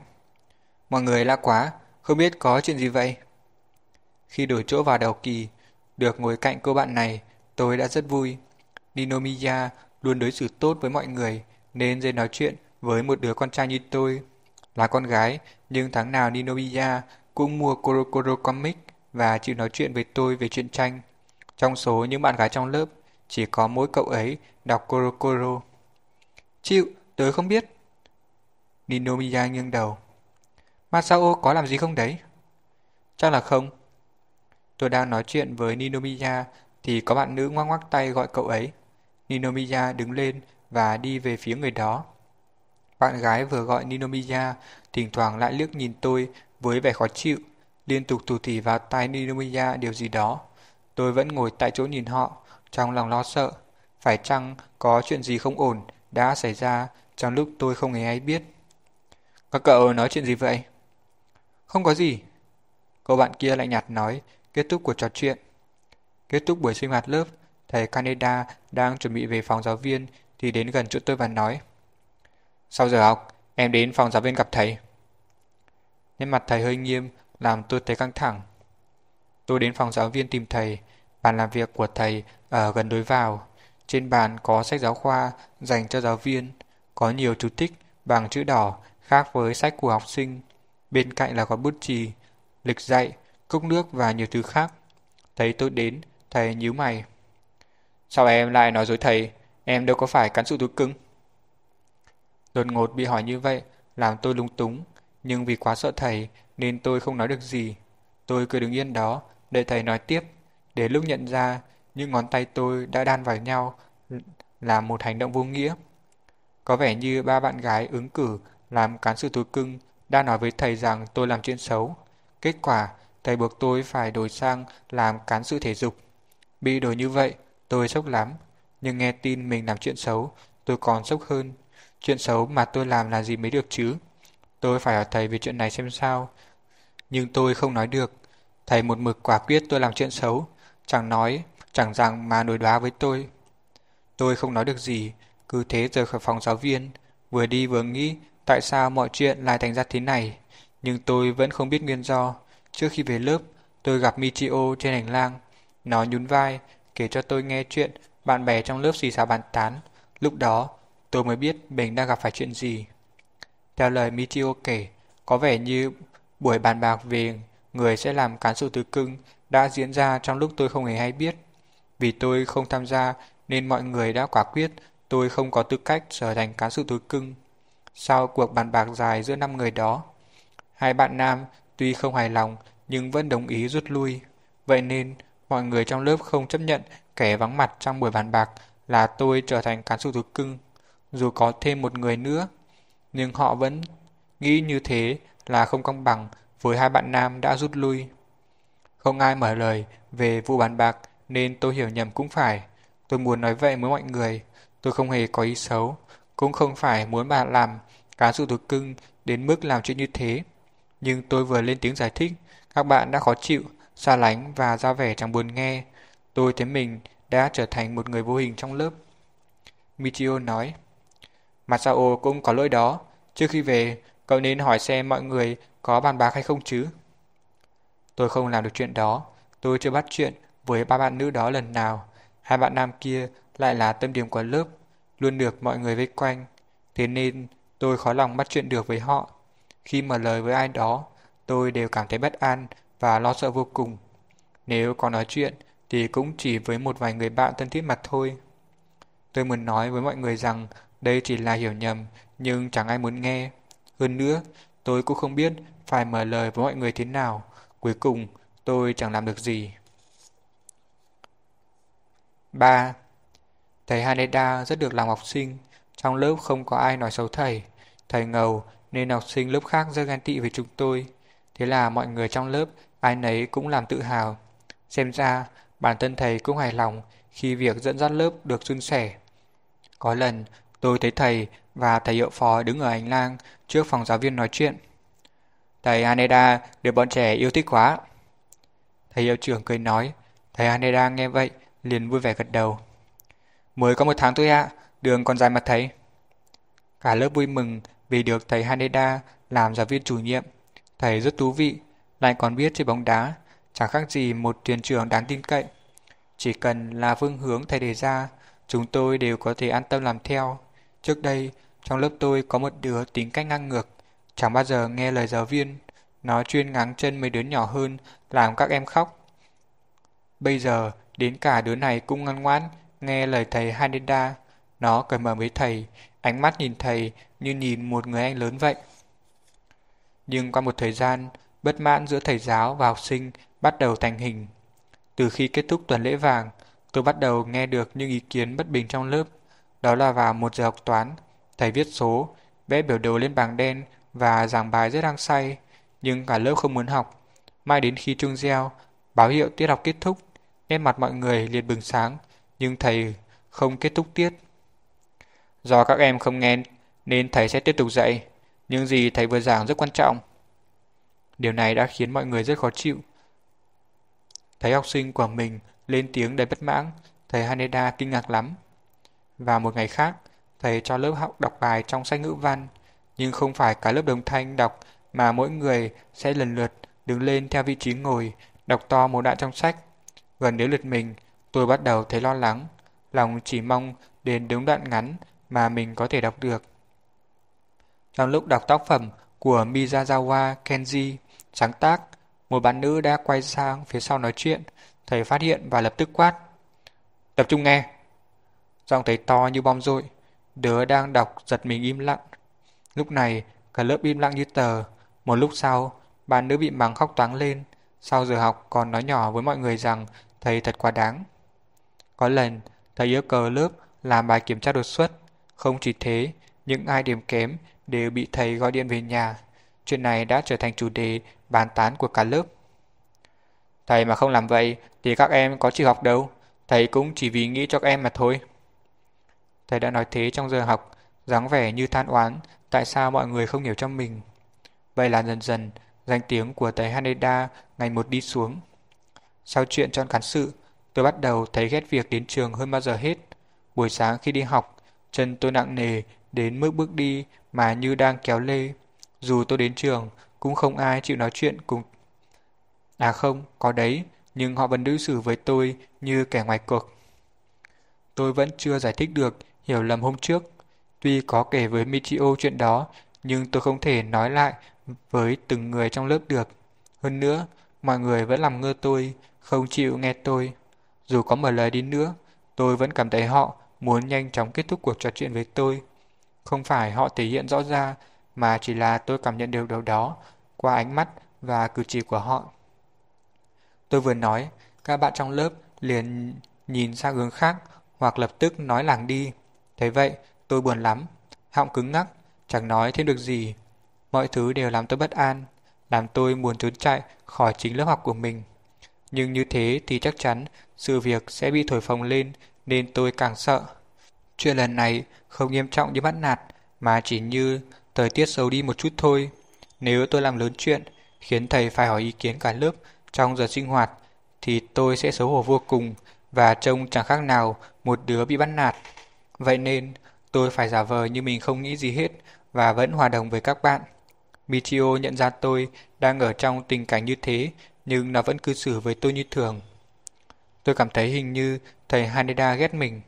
Mọi người lạ quá, không biết có chuyện gì vậy? Khi đổi chỗ vào đầu kỳ, được ngồi cạnh cô bạn này, tôi đã rất vui. Ninomiya luôn đối xử tốt với mọi người, nên dễ nói chuyện với một đứa con trai như tôi. Là con gái, nhưng tháng nào Ninomiya cũng mua Korokoro Comic và chịu nói chuyện với tôi về chuyện tranh. Trong số những bạn gái trong lớp, chỉ có mỗi cậu ấy đọc Korokoro. Chịu, tớ không biết. Ninomiya nghiêng đầu. Masao có làm gì không đấy? Chắc là không. Tôi đang nói chuyện với Ninomiya thì có bạn nữ ngoắc ngoắc tay gọi cậu ấy. Ninomiya đứng lên và đi về phía người đó. Bạn gái vừa gọi Ninomiya, thỉnh thoảng lại liếc nhìn tôi với vẻ khó chịu, liên tục thủ thỉ vào tai Ninomiya điều gì đó. Tôi vẫn ngồi tại chỗ nhìn họ, trong lòng lo sợ. Phải chăng có chuyện gì không ổn đã xảy ra trong lúc tôi không hề hay biết. Các cậu nói chuyện gì vậy? Không có gì. Cô bạn kia lại nhạt nói, kết thúc cuộc trò chuyện. Kết thúc buổi sinh hoạt lớp, thầy Canada đang chuẩn bị về phòng giáo viên thì đến gần chỗ tôi và nói. Sau giờ học, em đến phòng giáo viên gặp thầy. Nét mặt thầy hơi nghiêm, làm tôi thấy căng thẳng. Tôi đến phòng giáo viên tìm thầy. Bàn làm việc của thầy ở gần đối vào. Trên bàn có sách giáo khoa dành cho giáo viên, có nhiều chú thích bằng chữ đỏ khác với sách của học sinh. Bên cạnh là có bút chì, lịch dạy, cốc nước và nhiều thứ khác. Thấy tôi đến, thầy nhíu mày. Sao em lại nói dối thầy? Em đâu có phải cán sự túi cưng. Đột ngột bị hỏi như vậy, làm tôi lung túng. Nhưng vì quá sợ thầy, nên tôi không nói được gì. Tôi cứ đứng yên đó, đợi thầy nói tiếp. Để lúc nhận ra, những ngón tay tôi đã đan vào nhau là một hành động vô nghĩa. Có vẻ như ba bạn gái ứng cử làm cán sự tối cưng đã nói với thầy rằng tôi làm chuyện xấu. Kết quả, thầy buộc tôi phải đổi sang làm cán sự thể dục. Bị đổi như vậy, tôi sốc lắm. Nhưng nghe tin mình làm chuyện xấu, tôi còn sốc hơn. Chuyện xấu mà tôi làm là gì mới được chứ? Tôi phải hỏi thầy về chuyện này xem sao. Nhưng tôi không nói được. Thầy một mực quả quyết tôi làm chuyện xấu. Chẳng nói, chẳng rằng mà đối đoá với tôi. Tôi không nói được gì, cứ thế rời khỏi phòng giáo viên. Vừa đi vừa nghĩ tại sao mọi chuyện lại thành ra thế này. Nhưng tôi vẫn không biết nguyên do. Trước khi về lớp, tôi gặp Michio trên hành lang. Nó nhún vai, kể cho tôi nghe chuyện bạn bè trong lớp xì xào bàn tán. Lúc đó, tôi mới biết mình đang gặp phải chuyện gì. Theo lời Michio kể, có vẻ như buổi bàn bạc về người sẽ làm cán sự tứ cưng đã diễn ra trong lúc tôi không hề hay biết. Vì tôi không tham gia nên mọi người đã quả quyết tôi không có tư cách trở thành cán sự tứ cưng. Sau cuộc bàn bạc dài giữa năm người đó, hai bạn nam tuy không hài lòng nhưng vẫn đồng ý rút lui. Vậy nên mọi người trong lớp không chấp nhận kẻ vắng mặt trong buổi bàn bạc là tôi trở thành cán sự tứ cưng. Dù có thêm một người nữa, nhưng họ vẫn nghĩ như thế là không công bằng với hai bạn nam đã rút lui. Không ai mở lời về vụ bàn bạc nên tôi hiểu nhầm cũng phải. Tôi muốn nói vậy với mọi người. Tôi không hề có ý xấu. Cũng không phải muốn bà làm cá sự tôi cưng đến mức làm chuyện như thế. Nhưng tôi vừa lên tiếng giải thích, các bạn đã khó chịu, xa lánh và ra vẻ chẳng buồn nghe. Tôi thấy mình đã trở thành một người vô hình trong lớp. Michio nói, Masao cũng có lỗi đó. Trước khi về, cậu nên hỏi xem mọi người có bàn bạc hay không chứ. Tôi không làm được chuyện đó. Tôi chưa bắt chuyện với ba bạn nữ đó lần nào. Hai bạn nam kia lại là tâm điểm của lớp, luôn được mọi người vây quanh. Thế nên tôi khó lòng bắt chuyện được với họ. Khi mở lời với ai đó, tôi đều cảm thấy bất an và lo sợ vô cùng. Nếu có nói chuyện thì cũng chỉ với một vài người bạn thân thiết mặt thôi. Tôi muốn nói với mọi người rằng đây chỉ là hiểu nhầm nhưng chẳng ai muốn nghe. Hơn nữa, tôi cũng không biết phải mở lời với mọi người thế nào. Cuối cùng, tôi chẳng làm được gì. 3. Thầy Haneda rất được lòng học sinh. Trong lớp không có ai nói xấu thầy. Thầy ngầu nên học sinh lớp khác rất ghen tị với chúng tôi. Thế là mọi người trong lớp ai nấy cũng làm tự hào. Xem ra bản thân thầy cũng hài lòng khi việc dẫn dắt lớp được suôn sẻ. Có lần tôi thấy thầy và thầy hiệu phó đứng ở hành lang trước phòng giáo viên nói chuyện. Thầy Haneda được bọn trẻ yêu thích quá. Thầy hiệu trưởng cười nói, thầy Haneda nghe vậy liền vui vẻ gật đầu. Mới có một tháng thôi ạ, đường còn dài mà thầy. Cả lớp vui mừng vì được thầy Haneda làm giáo viên chủ nhiệm. Thầy rất thú vị, lại còn biết chơi bóng đá, chẳng khác gì một thuyền trưởng đáng tin cậy. Chỉ cần là phương hướng thầy đề ra, chúng tôi đều có thể an tâm làm theo. Trước đây, trong lớp tôi có một đứa tính cách ngang ngược, chẳng bao giờ nghe lời giáo viên, nó chuyên ngáng chân mấy đứa nhỏ hơn, làm các em khóc. Bây giờ, đến cả đứa này cũng ngoan ngoãn, nghe lời thầy Haneda. Nó cởi mở với thầy, ánh mắt nhìn thầy như nhìn một người anh lớn vậy. Nhưng qua một thời gian, bất mãn giữa thầy giáo và học sinh bắt đầu thành hình. Từ khi kết thúc tuần lễ vàng, tôi bắt đầu nghe được những ý kiến bất bình trong lớp. Đó là vào một giờ học toán, thầy viết số, vẽ biểu đồ lên bảng đen và giảng bài rất hăng say, nhưng cả lớp không muốn học. Mai đến khi chuông reo, báo hiệu tiết học kết thúc, nét mặt mọi người liền bừng sáng, nhưng thầy không kết thúc tiết. Do các em không nghe nên thầy sẽ tiếp tục dạy, những gì thầy vừa giảng rất quan trọng. Điều này đã khiến mọi người rất khó chịu. Thấy học sinh của mình lên tiếng đầy bất mãn, thầy Haneda kinh ngạc lắm. Và một ngày khác, thầy cho lớp học đọc bài trong sách ngữ văn, nhưng không phải cả lớp đồng thanh đọc mà mỗi người sẽ lần lượt đứng lên theo vị trí ngồi, đọc to một đoạn trong sách. Gần đến lượt mình, tôi bắt đầu thấy lo lắng, lòng chỉ mong đến đúng đoạn ngắn mà mình có thể đọc được. Trong lúc đọc tác phẩm của Miyazawa Kenji, sáng tác, một bạn nữ đã quay sang phía sau nói chuyện, thầy phát hiện và lập tức quát. Tập trung nghe. Giọng thấy to như bom rội, đứa đang đọc giật mình im lặng. Lúc này, cả lớp im lặng như tờ. Một lúc sau, bạn nữ bị mắng khóc toáng lên. Sau giờ học còn nói nhỏ với mọi người rằng thầy thật quá đáng. Có lần, thầy yêu cầu lớp làm bài kiểm tra đột xuất. Không chỉ thế, những ai điểm kém đều bị thầy gọi điện về nhà. Chuyện này đã trở thành chủ đề bàn tán của cả lớp. Thầy mà không làm vậy thì các em có chịu học đâu. Thầy cũng chỉ vì nghĩ cho các em mà thôi. Thầy đã nói thế trong giờ học, dáng vẻ như than oán tại sao mọi người không hiểu cho mình. Vậy là dần dần, danh tiếng của thầy Haneda ngày một đi xuống. Sau chuyện chọn cán sự, tôi bắt đầu thấy ghét việc đến trường hơn bao giờ hết. Buổi sáng khi đi học, chân tôi nặng nề đến mức bước đi mà như đang kéo lê. Dù tôi đến trường, cũng không ai chịu nói chuyện cùng. À không, có đấy, nhưng họ vẫn đối xử với tôi như kẻ ngoài cuộc. Tôi vẫn chưa giải thích được hiểu lầm hôm trước. Tuy có kể với Michio chuyện đó, nhưng tôi không thể nói lại với từng người trong lớp được. Hơn nữa, mọi người vẫn làm ngơ tôi, không chịu nghe tôi. Dù có mở lời đi nữa, tôi vẫn cảm thấy họ muốn nhanh chóng kết thúc cuộc trò chuyện với tôi. Không phải họ thể hiện rõ ra, mà chỉ là tôi cảm nhận được điều đó qua ánh mắt và cử chỉ của họ. Tôi vừa nói, các bạn trong lớp liền nhìn sang hướng khác hoặc lập tức nói làng đi. Thế vậy, tôi buồn lắm, họng cứng ngắc, chẳng nói thêm được gì. Mọi thứ đều làm tôi bất an, làm tôi muốn trốn chạy khỏi chính lớp học của mình. Nhưng như thế thì chắc chắn sự việc sẽ bị thổi phồng lên nên tôi càng sợ. Chuyện lần này không nghiêm trọng như bắt nạt mà chỉ như thời tiết xấu đi một chút thôi. Nếu tôi làm lớn chuyện, khiến thầy phải hỏi ý kiến cả lớp trong giờ sinh hoạt, thì tôi sẽ xấu hổ vô cùng và trông chẳng khác nào một đứa bị bắt nạt. Vậy nên, tôi phải giả vờ như mình không nghĩ gì hết và vẫn hòa đồng với các bạn. Michio nhận ra tôi đang ở trong tình cảnh như thế, nhưng nó vẫn cư xử với tôi như thường. Tôi cảm thấy hình như thầy Haneda ghét mình.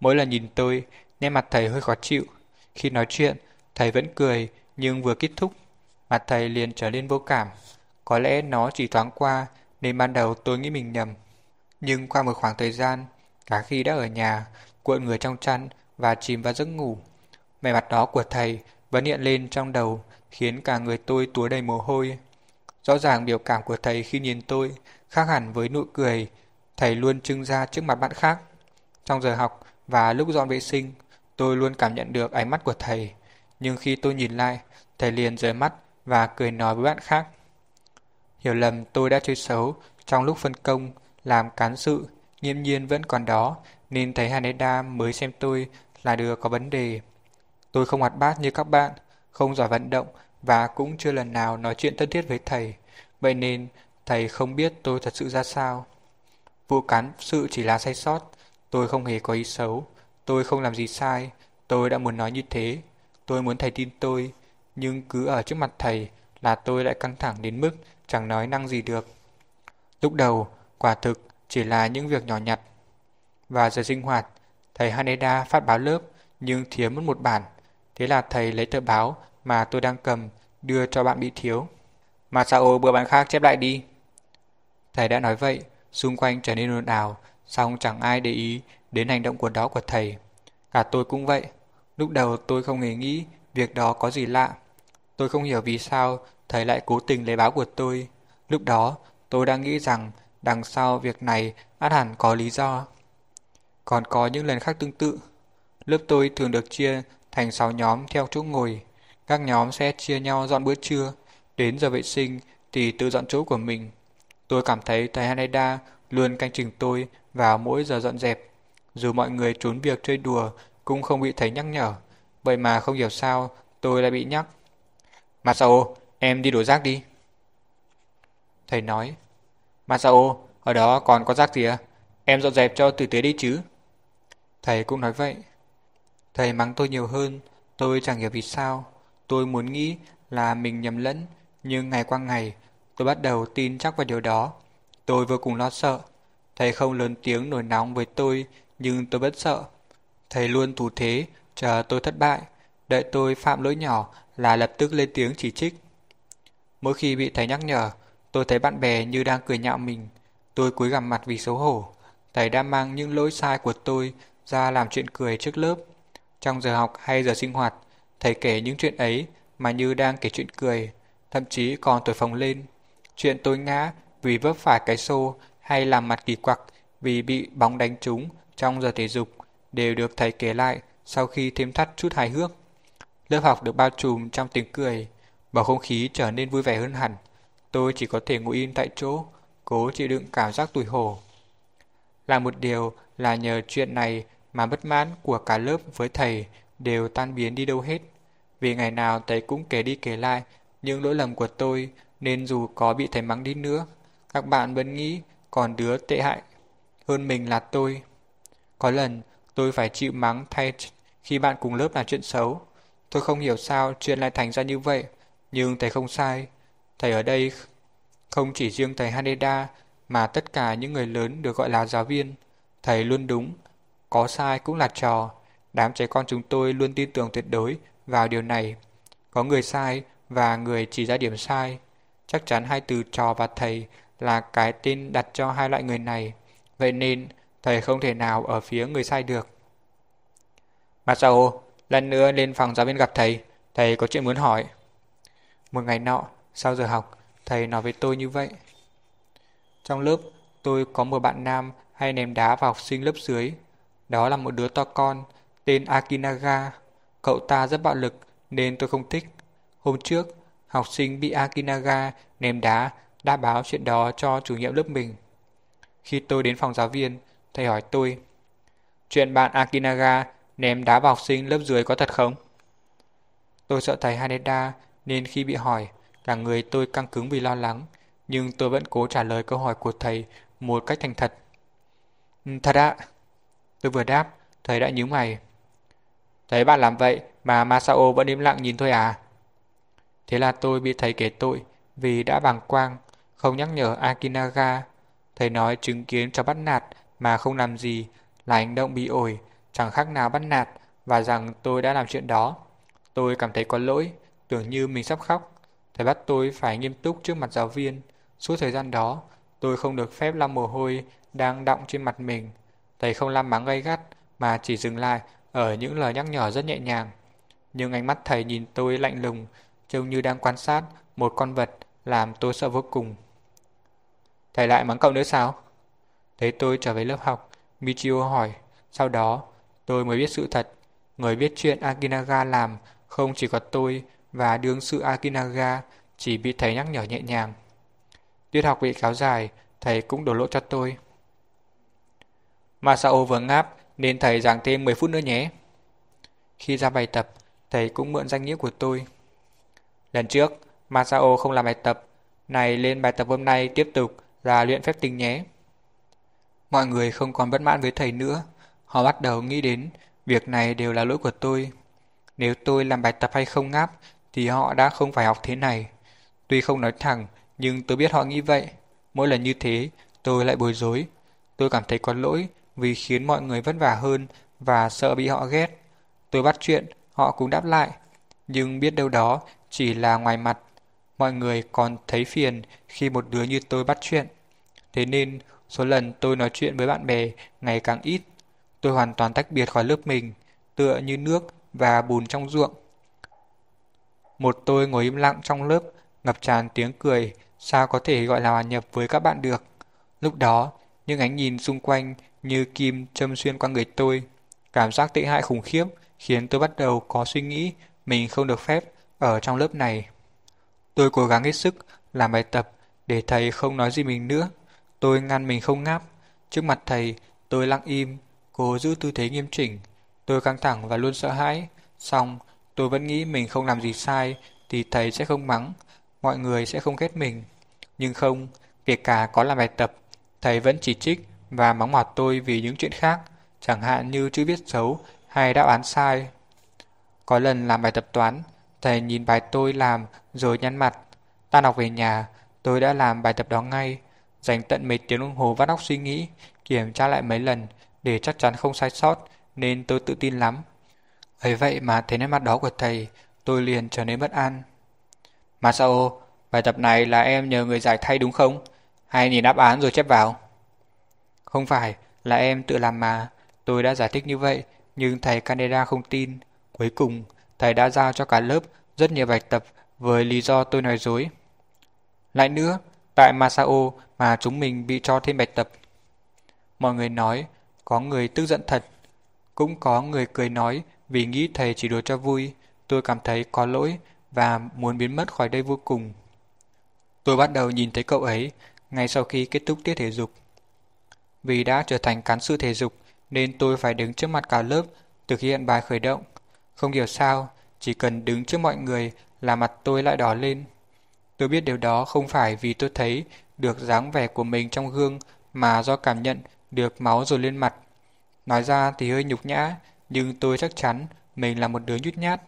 Mỗi lần nhìn tôi, nét mặt thầy hơi khó chịu. Khi nói chuyện, thầy vẫn cười, nhưng vừa kết thúc, mặt thầy liền trở nên vô cảm. Có lẽ nó chỉ thoáng qua, nên ban đầu tôi nghĩ mình nhầm. Nhưng qua một khoảng thời gian, cả khi đã ở nhà, cuộn người trong chăn và chìm vào giấc ngủ, vẻ mặt đó của thầy vẫn hiện lên trong đầu, khiến cả người tôi túa đầy mồ hôi. Rõ ràng biểu cảm của thầy khi nhìn tôi khác hẳn với nụ cười thầy luôn trưng ra trước mặt bạn khác. Trong giờ học và lúc dọn vệ sinh, tôi luôn cảm nhận được ánh mắt của thầy. Nhưng khi tôi nhìn lại, thầy liền rời mắt và cười nói với bạn khác. Hiểu lầm tôi đã chơi xấu trong lúc phân công, làm cán sự, nghiêm nhiên vẫn còn đó, nên thầy Haneda mới xem tôi là đứa có vấn đề. Tôi không hoạt bát như các bạn, không giỏi vận động và cũng chưa lần nào nói chuyện thân thiết với thầy. Vậy nên thầy không biết tôi thật sự ra sao. Vụ cán sự chỉ là sai sót, tôi không hề có ý xấu, tôi không làm gì sai, tôi đã muốn nói như thế. Tôi muốn thầy tin tôi, nhưng cứ ở trước mặt thầy là tôi lại căng thẳng đến mức chẳng nói năng gì được. Lúc đầu, quả thực chỉ là những việc nhỏ nhặt. Và giờ sinh hoạt, thầy Haneda phát báo lớp nhưng thiếu mất một bản. Thế là thầy lấy tờ báo mà tôi đang cầm đưa cho bạn bị thiếu. Masao bữa bạn khác chép lại đi. Thầy đã nói vậy, xung quanh trở nên ồn ào, song chẳng ai để ý đến hành động của đó của thầy. Cả tôi cũng vậy. Lúc đầu tôi không hề nghĩ việc đó có gì lạ. Tôi không hiểu vì sao thầy lại cố tình lấy báo của tôi. Lúc đó, tôi đang nghĩ rằng đằng sau việc này át hẳn có lý do. Còn có những lần khác tương tự. Lớp tôi thường được chia thành 6 nhóm theo chỗ ngồi. Các nhóm sẽ chia nhau dọn bữa trưa. Đến giờ vệ sinh thì tự dọn chỗ của mình. Tôi cảm thấy thầy Haneda luôn canh chừng tôi vào mỗi giờ dọn dẹp. Dù mọi người trốn việc chơi đùa cũng không bị thầy nhắc nhở. Vậy mà không hiểu sao tôi lại bị nhắc. Masao, em đi đổ rác đi. Thầy nói. Masao, ở đó còn có rác gì à? Em dọn dẹp cho tử tế đi chứ. Thầy cũng nói vậy. Thầy mắng tôi nhiều hơn, tôi chẳng hiểu vì sao. Tôi muốn nghĩ là mình nhầm lẫn, nhưng ngày qua ngày tôi bắt đầu tin chắc vào điều đó. Tôi vô cùng lo sợ. Thầy không lớn tiếng nổi nóng với tôi, nhưng tôi bất sợ. Thầy luôn thủ thế, chờ tôi thất bại, đợi tôi phạm lỗi nhỏ là lập tức lên tiếng chỉ trích. Mỗi khi bị thầy nhắc nhở, tôi thấy bạn bè như đang cười nhạo mình. Tôi cúi gằm mặt vì xấu hổ. Thầy đã mang những lỗi sai của tôi ra làm chuyện cười trước lớp. Trong giờ học hay giờ sinh hoạt, thầy kể những chuyện ấy mà như đang kể chuyện cười, thậm chí còn tuổi phồng lên. Chuyện tôi ngã vì vấp phải cái xô hay làm mặt kỳ quặc vì bị bóng đánh trúng trong giờ thể dục đều được thầy kể lại sau khi thêm thắt chút hài hước. Lớp học được bao trùm trong tiếng cười, bầu không khí trở nên vui vẻ hơn hẳn. Tôi chỉ có thể ngồi yên tại chỗ, cố chịu đựng cảm giác tủi hổ. Là một điều là nhờ chuyện này mà bất mãn của cả lớp với thầy đều tan biến đi đâu hết. Vì ngày nào thầy cũng kể đi kể lại những lỗi lầm của tôi nên dù có bị thầy mắng đi nữa, các bạn vẫn nghĩ còn đứa tệ hại hơn mình là tôi. Có lần tôi phải chịu mắng thay khi bạn cùng lớp làm chuyện xấu. Tôi không hiểu sao chuyện lại thành ra như vậy, nhưng thầy không sai. Thầy ở đây không chỉ riêng thầy Haneda mà tất cả những người lớn được gọi là giáo viên. Thầy luôn đúng, có sai cũng là trò. Đám trẻ con chúng tôi luôn tin tưởng tuyệt đối vào điều này. Có người sai và người chỉ ra điểm sai. Chắc chắn hai từ trò và thầy là cái tên đặt cho hai loại người này. Vậy nên, thầy không thể nào ở phía người sai được. Masao, lần nữa lên phòng giáo viên gặp thầy, thầy có chuyện muốn hỏi. Một ngày nọ, sau giờ học, thầy nói với tôi như vậy. Trong lớp, tôi có một bạn nam hay ném đá vào học sinh lớp dưới. Đó là một đứa to con, tên Akinaga. Cậu ta rất bạo lực nên tôi không thích. Hôm trước, học sinh bị Akinaga ném đá đã báo chuyện đó cho chủ nhiệm lớp mình. Khi tôi đến phòng giáo viên, thầy hỏi tôi, chuyện bạn Akinaga ném đá vào học sinh lớp dưới có thật không? Tôi sợ thầy Haneda nên khi bị hỏi, cả người tôi căng cứng vì lo lắng, nhưng tôi vẫn cố trả lời câu hỏi của thầy một cách thành thật. Ừ, thật ạ. Tôi vừa đáp, thầy đã nhíu mày. Thấy bạn làm vậy mà Masao vẫn im lặng nhìn thôi à? Thế là tôi bị thầy kể tội vì đã bàng quang, không nhắc nhở Akinaga. Thầy nói chứng kiến cho bắt nạt mà không làm gì là hành động bị ổi, chẳng khác nào bắt nạt và rằng tôi đã làm chuyện đó. Tôi cảm thấy có lỗi, tưởng như mình sắp khóc. Thầy bắt tôi phải nghiêm túc trước mặt giáo viên. Suốt thời gian đó, tôi không được phép lau mồ hôi đang đọng trên mặt mình. Thầy không lăm mắng gây gắt mà chỉ dừng lại ở những lời nhắc nhở rất nhẹ nhàng. Nhưng ánh mắt thầy nhìn tôi lạnh lùng, trông như đang quan sát một con vật làm tôi sợ vô cùng. Thầy lại mắng cậu nữa sao? Thấy tôi trở về lớp học, Michio hỏi. Sau đó, tôi mới biết sự thật. Người biết chuyện Akinaga làm không chỉ có tôi và đương sự Akinaga chỉ bị thầy nhắc nhở nhẹ nhàng. Tiết học bị kéo dài, thầy cũng đổ lỗi cho tôi. Masao vừa ngáp nên thầy giảng thêm 10 phút nữa nhé. Khi ra bài tập, thầy cũng mượn danh nghĩa của tôi. Lần trước, Masao không làm bài tập, này lên bài tập hôm nay tiếp tục là luyện phép tình nhé. Mọi người không còn bất mãn với thầy nữa, họ bắt đầu nghĩ đến việc này đều là lỗi của tôi. Nếu tôi làm bài tập hay không ngáp thì họ đã không phải học thế này. Tuy không nói thẳng, nhưng tôi biết họ nghĩ vậy. Mỗi lần như thế, tôi lại bối rối. Tôi cảm thấy có lỗi vì khiến mọi người vất vả hơn và sợ bị họ ghét. Tôi bắt chuyện, họ cũng đáp lại. Nhưng biết đâu đó chỉ là ngoài mặt. Mọi người còn thấy phiền khi một đứa như tôi bắt chuyện. Thế nên số lần tôi nói chuyện với bạn bè ngày càng ít. Tôi hoàn toàn tách biệt khỏi lớp mình, tựa như nước và bùn trong ruộng. Một tôi ngồi im lặng trong lớp, ngập tràn tiếng cười, sao có thể gọi là hòa nhập với các bạn được. Lúc đó, những ánh nhìn xung quanh như kim châm xuyên qua người tôi. Cảm giác tệ hại khủng khiếp khiến tôi bắt đầu có suy nghĩ mình không được phép ở trong lớp này. Tôi cố gắng hết sức làm bài tập để thầy không nói gì mình nữa. Tôi ngăn mình không ngáp. Trước mặt thầy, tôi lặng im, cố giữ tư thế nghiêm chỉnh. Tôi căng thẳng và luôn sợ hãi. Xong, tôi vẫn nghĩ mình không làm gì sai thì thầy sẽ không mắng, mọi người sẽ không ghét mình. Nhưng không, kể cả có làm bài tập, thầy vẫn chỉ trích và mắng mọt tôi vì những chuyện khác, chẳng hạn như chữ viết xấu hay đáp án sai. Có lần làm bài tập toán, thầy nhìn bài tôi làm rồi nhăn mặt. Tan học về nhà, tôi đã làm bài tập đó ngay. dành tận mấy tiếng đồng hồ vắt óc suy nghĩ, kiểm tra lại mấy lần để chắc chắn không sai sót, nên tôi tự tin lắm. Ấy vậy mà thấy nét mặt đó của thầy, tôi liền trở nên bất an. Masao, bài tập này là em nhờ người giải thay đúng không? Hay nhìn đáp án rồi chép vào? Không phải, là em tự làm mà. Tôi đã giải thích như vậy, nhưng thầy Canada không tin. Cuối cùng, thầy đã giao cho cả lớp rất nhiều bài tập với lý do tôi nói dối. Lại nữa, tại Masao mà chúng mình bị cho thêm bài tập. Mọi người nói, có người tức giận thật. Cũng có người cười nói vì nghĩ thầy chỉ đùa cho vui. Tôi cảm thấy có lỗi và muốn biến mất khỏi đây vô cùng. Tôi bắt đầu nhìn thấy cậu ấy ngay sau khi kết thúc tiết thể dục. Vì đã trở thành cán sự thể dục nên tôi phải đứng trước mặt cả lớp thực hiện bài khởi động. Không hiểu sao, chỉ cần đứng trước mọi người là mặt tôi lại đỏ lên. Tôi biết điều đó không phải vì tôi thấy được dáng vẻ của mình trong gương mà do cảm nhận được máu rồi lên mặt. Nói ra thì hơi nhục nhã, nhưng tôi chắc chắn mình là một đứa nhút nhát.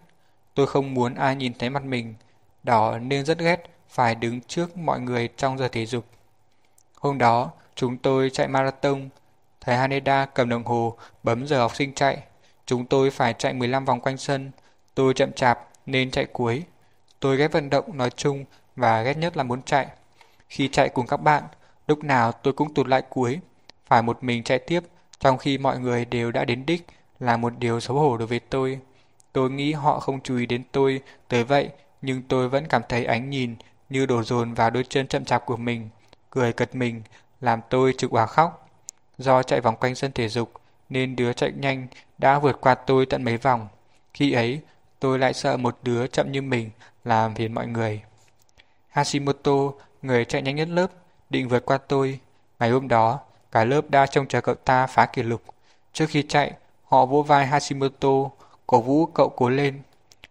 Tôi không muốn ai nhìn thấy mặt mình, đỏ nên rất ghét phải đứng trước mọi người trong giờ thể dục. Hôm đó, chúng tôi chạy marathon. Thầy Haneda cầm đồng hồ, bấm giờ học sinh chạy. Chúng tôi phải chạy 15 vòng quanh sân. Tôi chậm chạp nên chạy cuối. Tôi ghét vận động nói chung và ghét nhất là muốn chạy. Khi chạy cùng các bạn, lúc nào tôi cũng tụt lại cuối. Phải một mình chạy tiếp trong khi mọi người đều đã đến đích là một điều xấu hổ đối với tôi. Tôi nghĩ họ không chú ý đến tôi tới vậy, nhưng tôi vẫn cảm thấy ánh nhìn như đổ dồn vào đôi chân chậm chạp của mình, cười cật mình, làm tôi trực hòa khóc. Do chạy vòng quanh sân thể dục, nên đứa chạy nhanh đã vượt qua tôi tận mấy vòng. Khi ấy, tôi lại sợ một đứa chậm như mình làm phiền mọi người. Hashimoto, người chạy nhanh nhất lớp, định vượt qua tôi. Ngày hôm đó, cả lớp đã trông chờ cậu ta phá kỷ lục. Trước khi chạy, họ vỗ vai Hashimoto, cổ vũ cậu cố lên.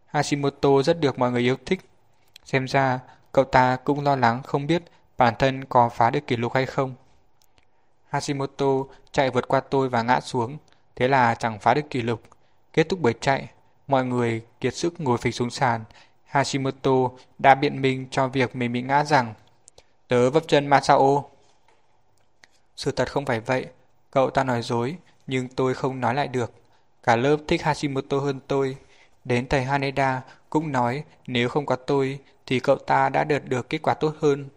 Hashimoto rất được mọi người yêu thích. Xem ra, cậu ta cũng lo lắng không biết bản thân có phá được kỷ lục hay không. Hashimoto chạy vượt qua tôi và ngã xuống, thế là chẳng phá được kỷ lục. Kết thúc buổi chạy, mọi người kiệt sức ngồi phịch xuống sàn. Hashimoto đã biện minh cho việc mình bị ngã rằng Tớ vấp chân Masao. Sự thật không phải vậy, cậu ta nói dối, nhưng tôi không nói lại được. Cả lớp thích Hashimoto hơn tôi. Đến thầy Haneda cũng nói nếu không có tôi thì cậu ta đã đạt được kết quả tốt hơn.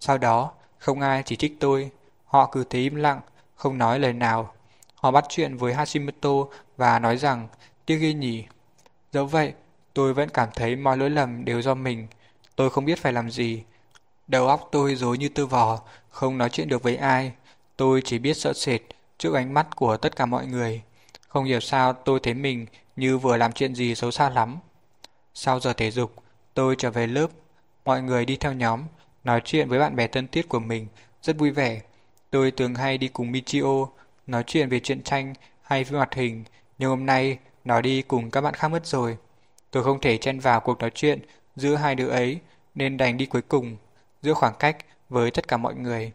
Sau đó, không ai chỉ trích tôi. Họ cứ thế im lặng, không nói lời nào. Họ bắt chuyện với Hashimoto và nói rằng tiếc ghê nhỉ. Dẫu vậy, tôi vẫn cảm thấy mọi lỗi lầm đều do mình. Tôi không biết phải làm gì. Đầu óc tôi rối như tơ vò, không nói chuyện được với ai. Tôi chỉ biết sợ sệt trước ánh mắt của tất cả mọi người. Không hiểu sao tôi thấy mình như vừa làm chuyện gì xấu xa lắm. Sau giờ thể dục, tôi trở về lớp. Mọi người đi theo nhóm, nói chuyện với bạn bè thân thiết của mình, rất vui vẻ. Tôi thường hay đi cùng Michio, nói chuyện về truyện tranh hay phim hoạt hình, nhưng hôm nay nó đi cùng các bạn khác mất rồi. Tôi không thể chen vào cuộc nói chuyện giữa hai đứa ấy, nên đành đi cuối cùng, giữa khoảng cách với tất cả mọi người.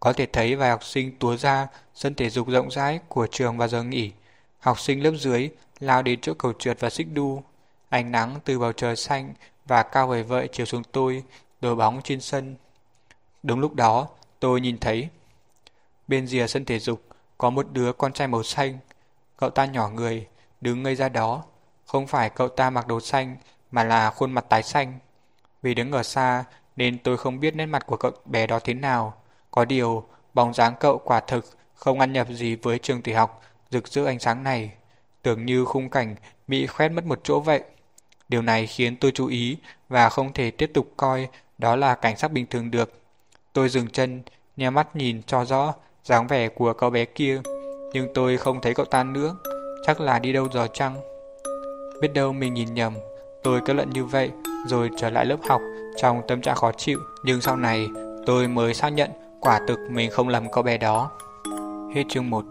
Có thể thấy vài học sinh túa ra sân thể dục rộng rãi của trường vào giờ nghỉ. Học sinh lớp dưới lao đến chỗ cầu trượt và xích đu. Ánh nắng từ bầu trời xanh và cao vời vợi chiếu xuống tôi, đổ bóng trên sân. Đúng lúc đó, tôi nhìn thấy. Bên rìa sân thể dục có một đứa con trai màu xanh. Cậu ta nhỏ người, đứng ngây ra đó. Không phải cậu ta mặc đồ xanh, mà là khuôn mặt tái xanh. Vì đứng ở xa nên tôi không biết nét mặt của cậu bé đó thế nào. Có điều, bóng dáng cậu quả thực không ăn nhập gì với trường tiểu học rực rỡ ánh sáng này. Tưởng như khung cảnh bị khoét mất một chỗ vậy. Điều này khiến tôi chú ý và không thể tiếp tục coi đó là cảnh sắc bình thường được. Tôi dừng chân, nhắm mắt nhìn cho rõ dáng vẻ của cậu bé kia, nhưng tôi không thấy cậu ta nữa, chắc là đi đâu dò chăng? Biết đâu mình nhìn nhầm, tôi kết luận như vậy rồi trở lại lớp học trong tâm trạng khó chịu, nhưng sau này tôi mới xác nhận quả thực mình không lầm cậu bé đó. Hết chương 1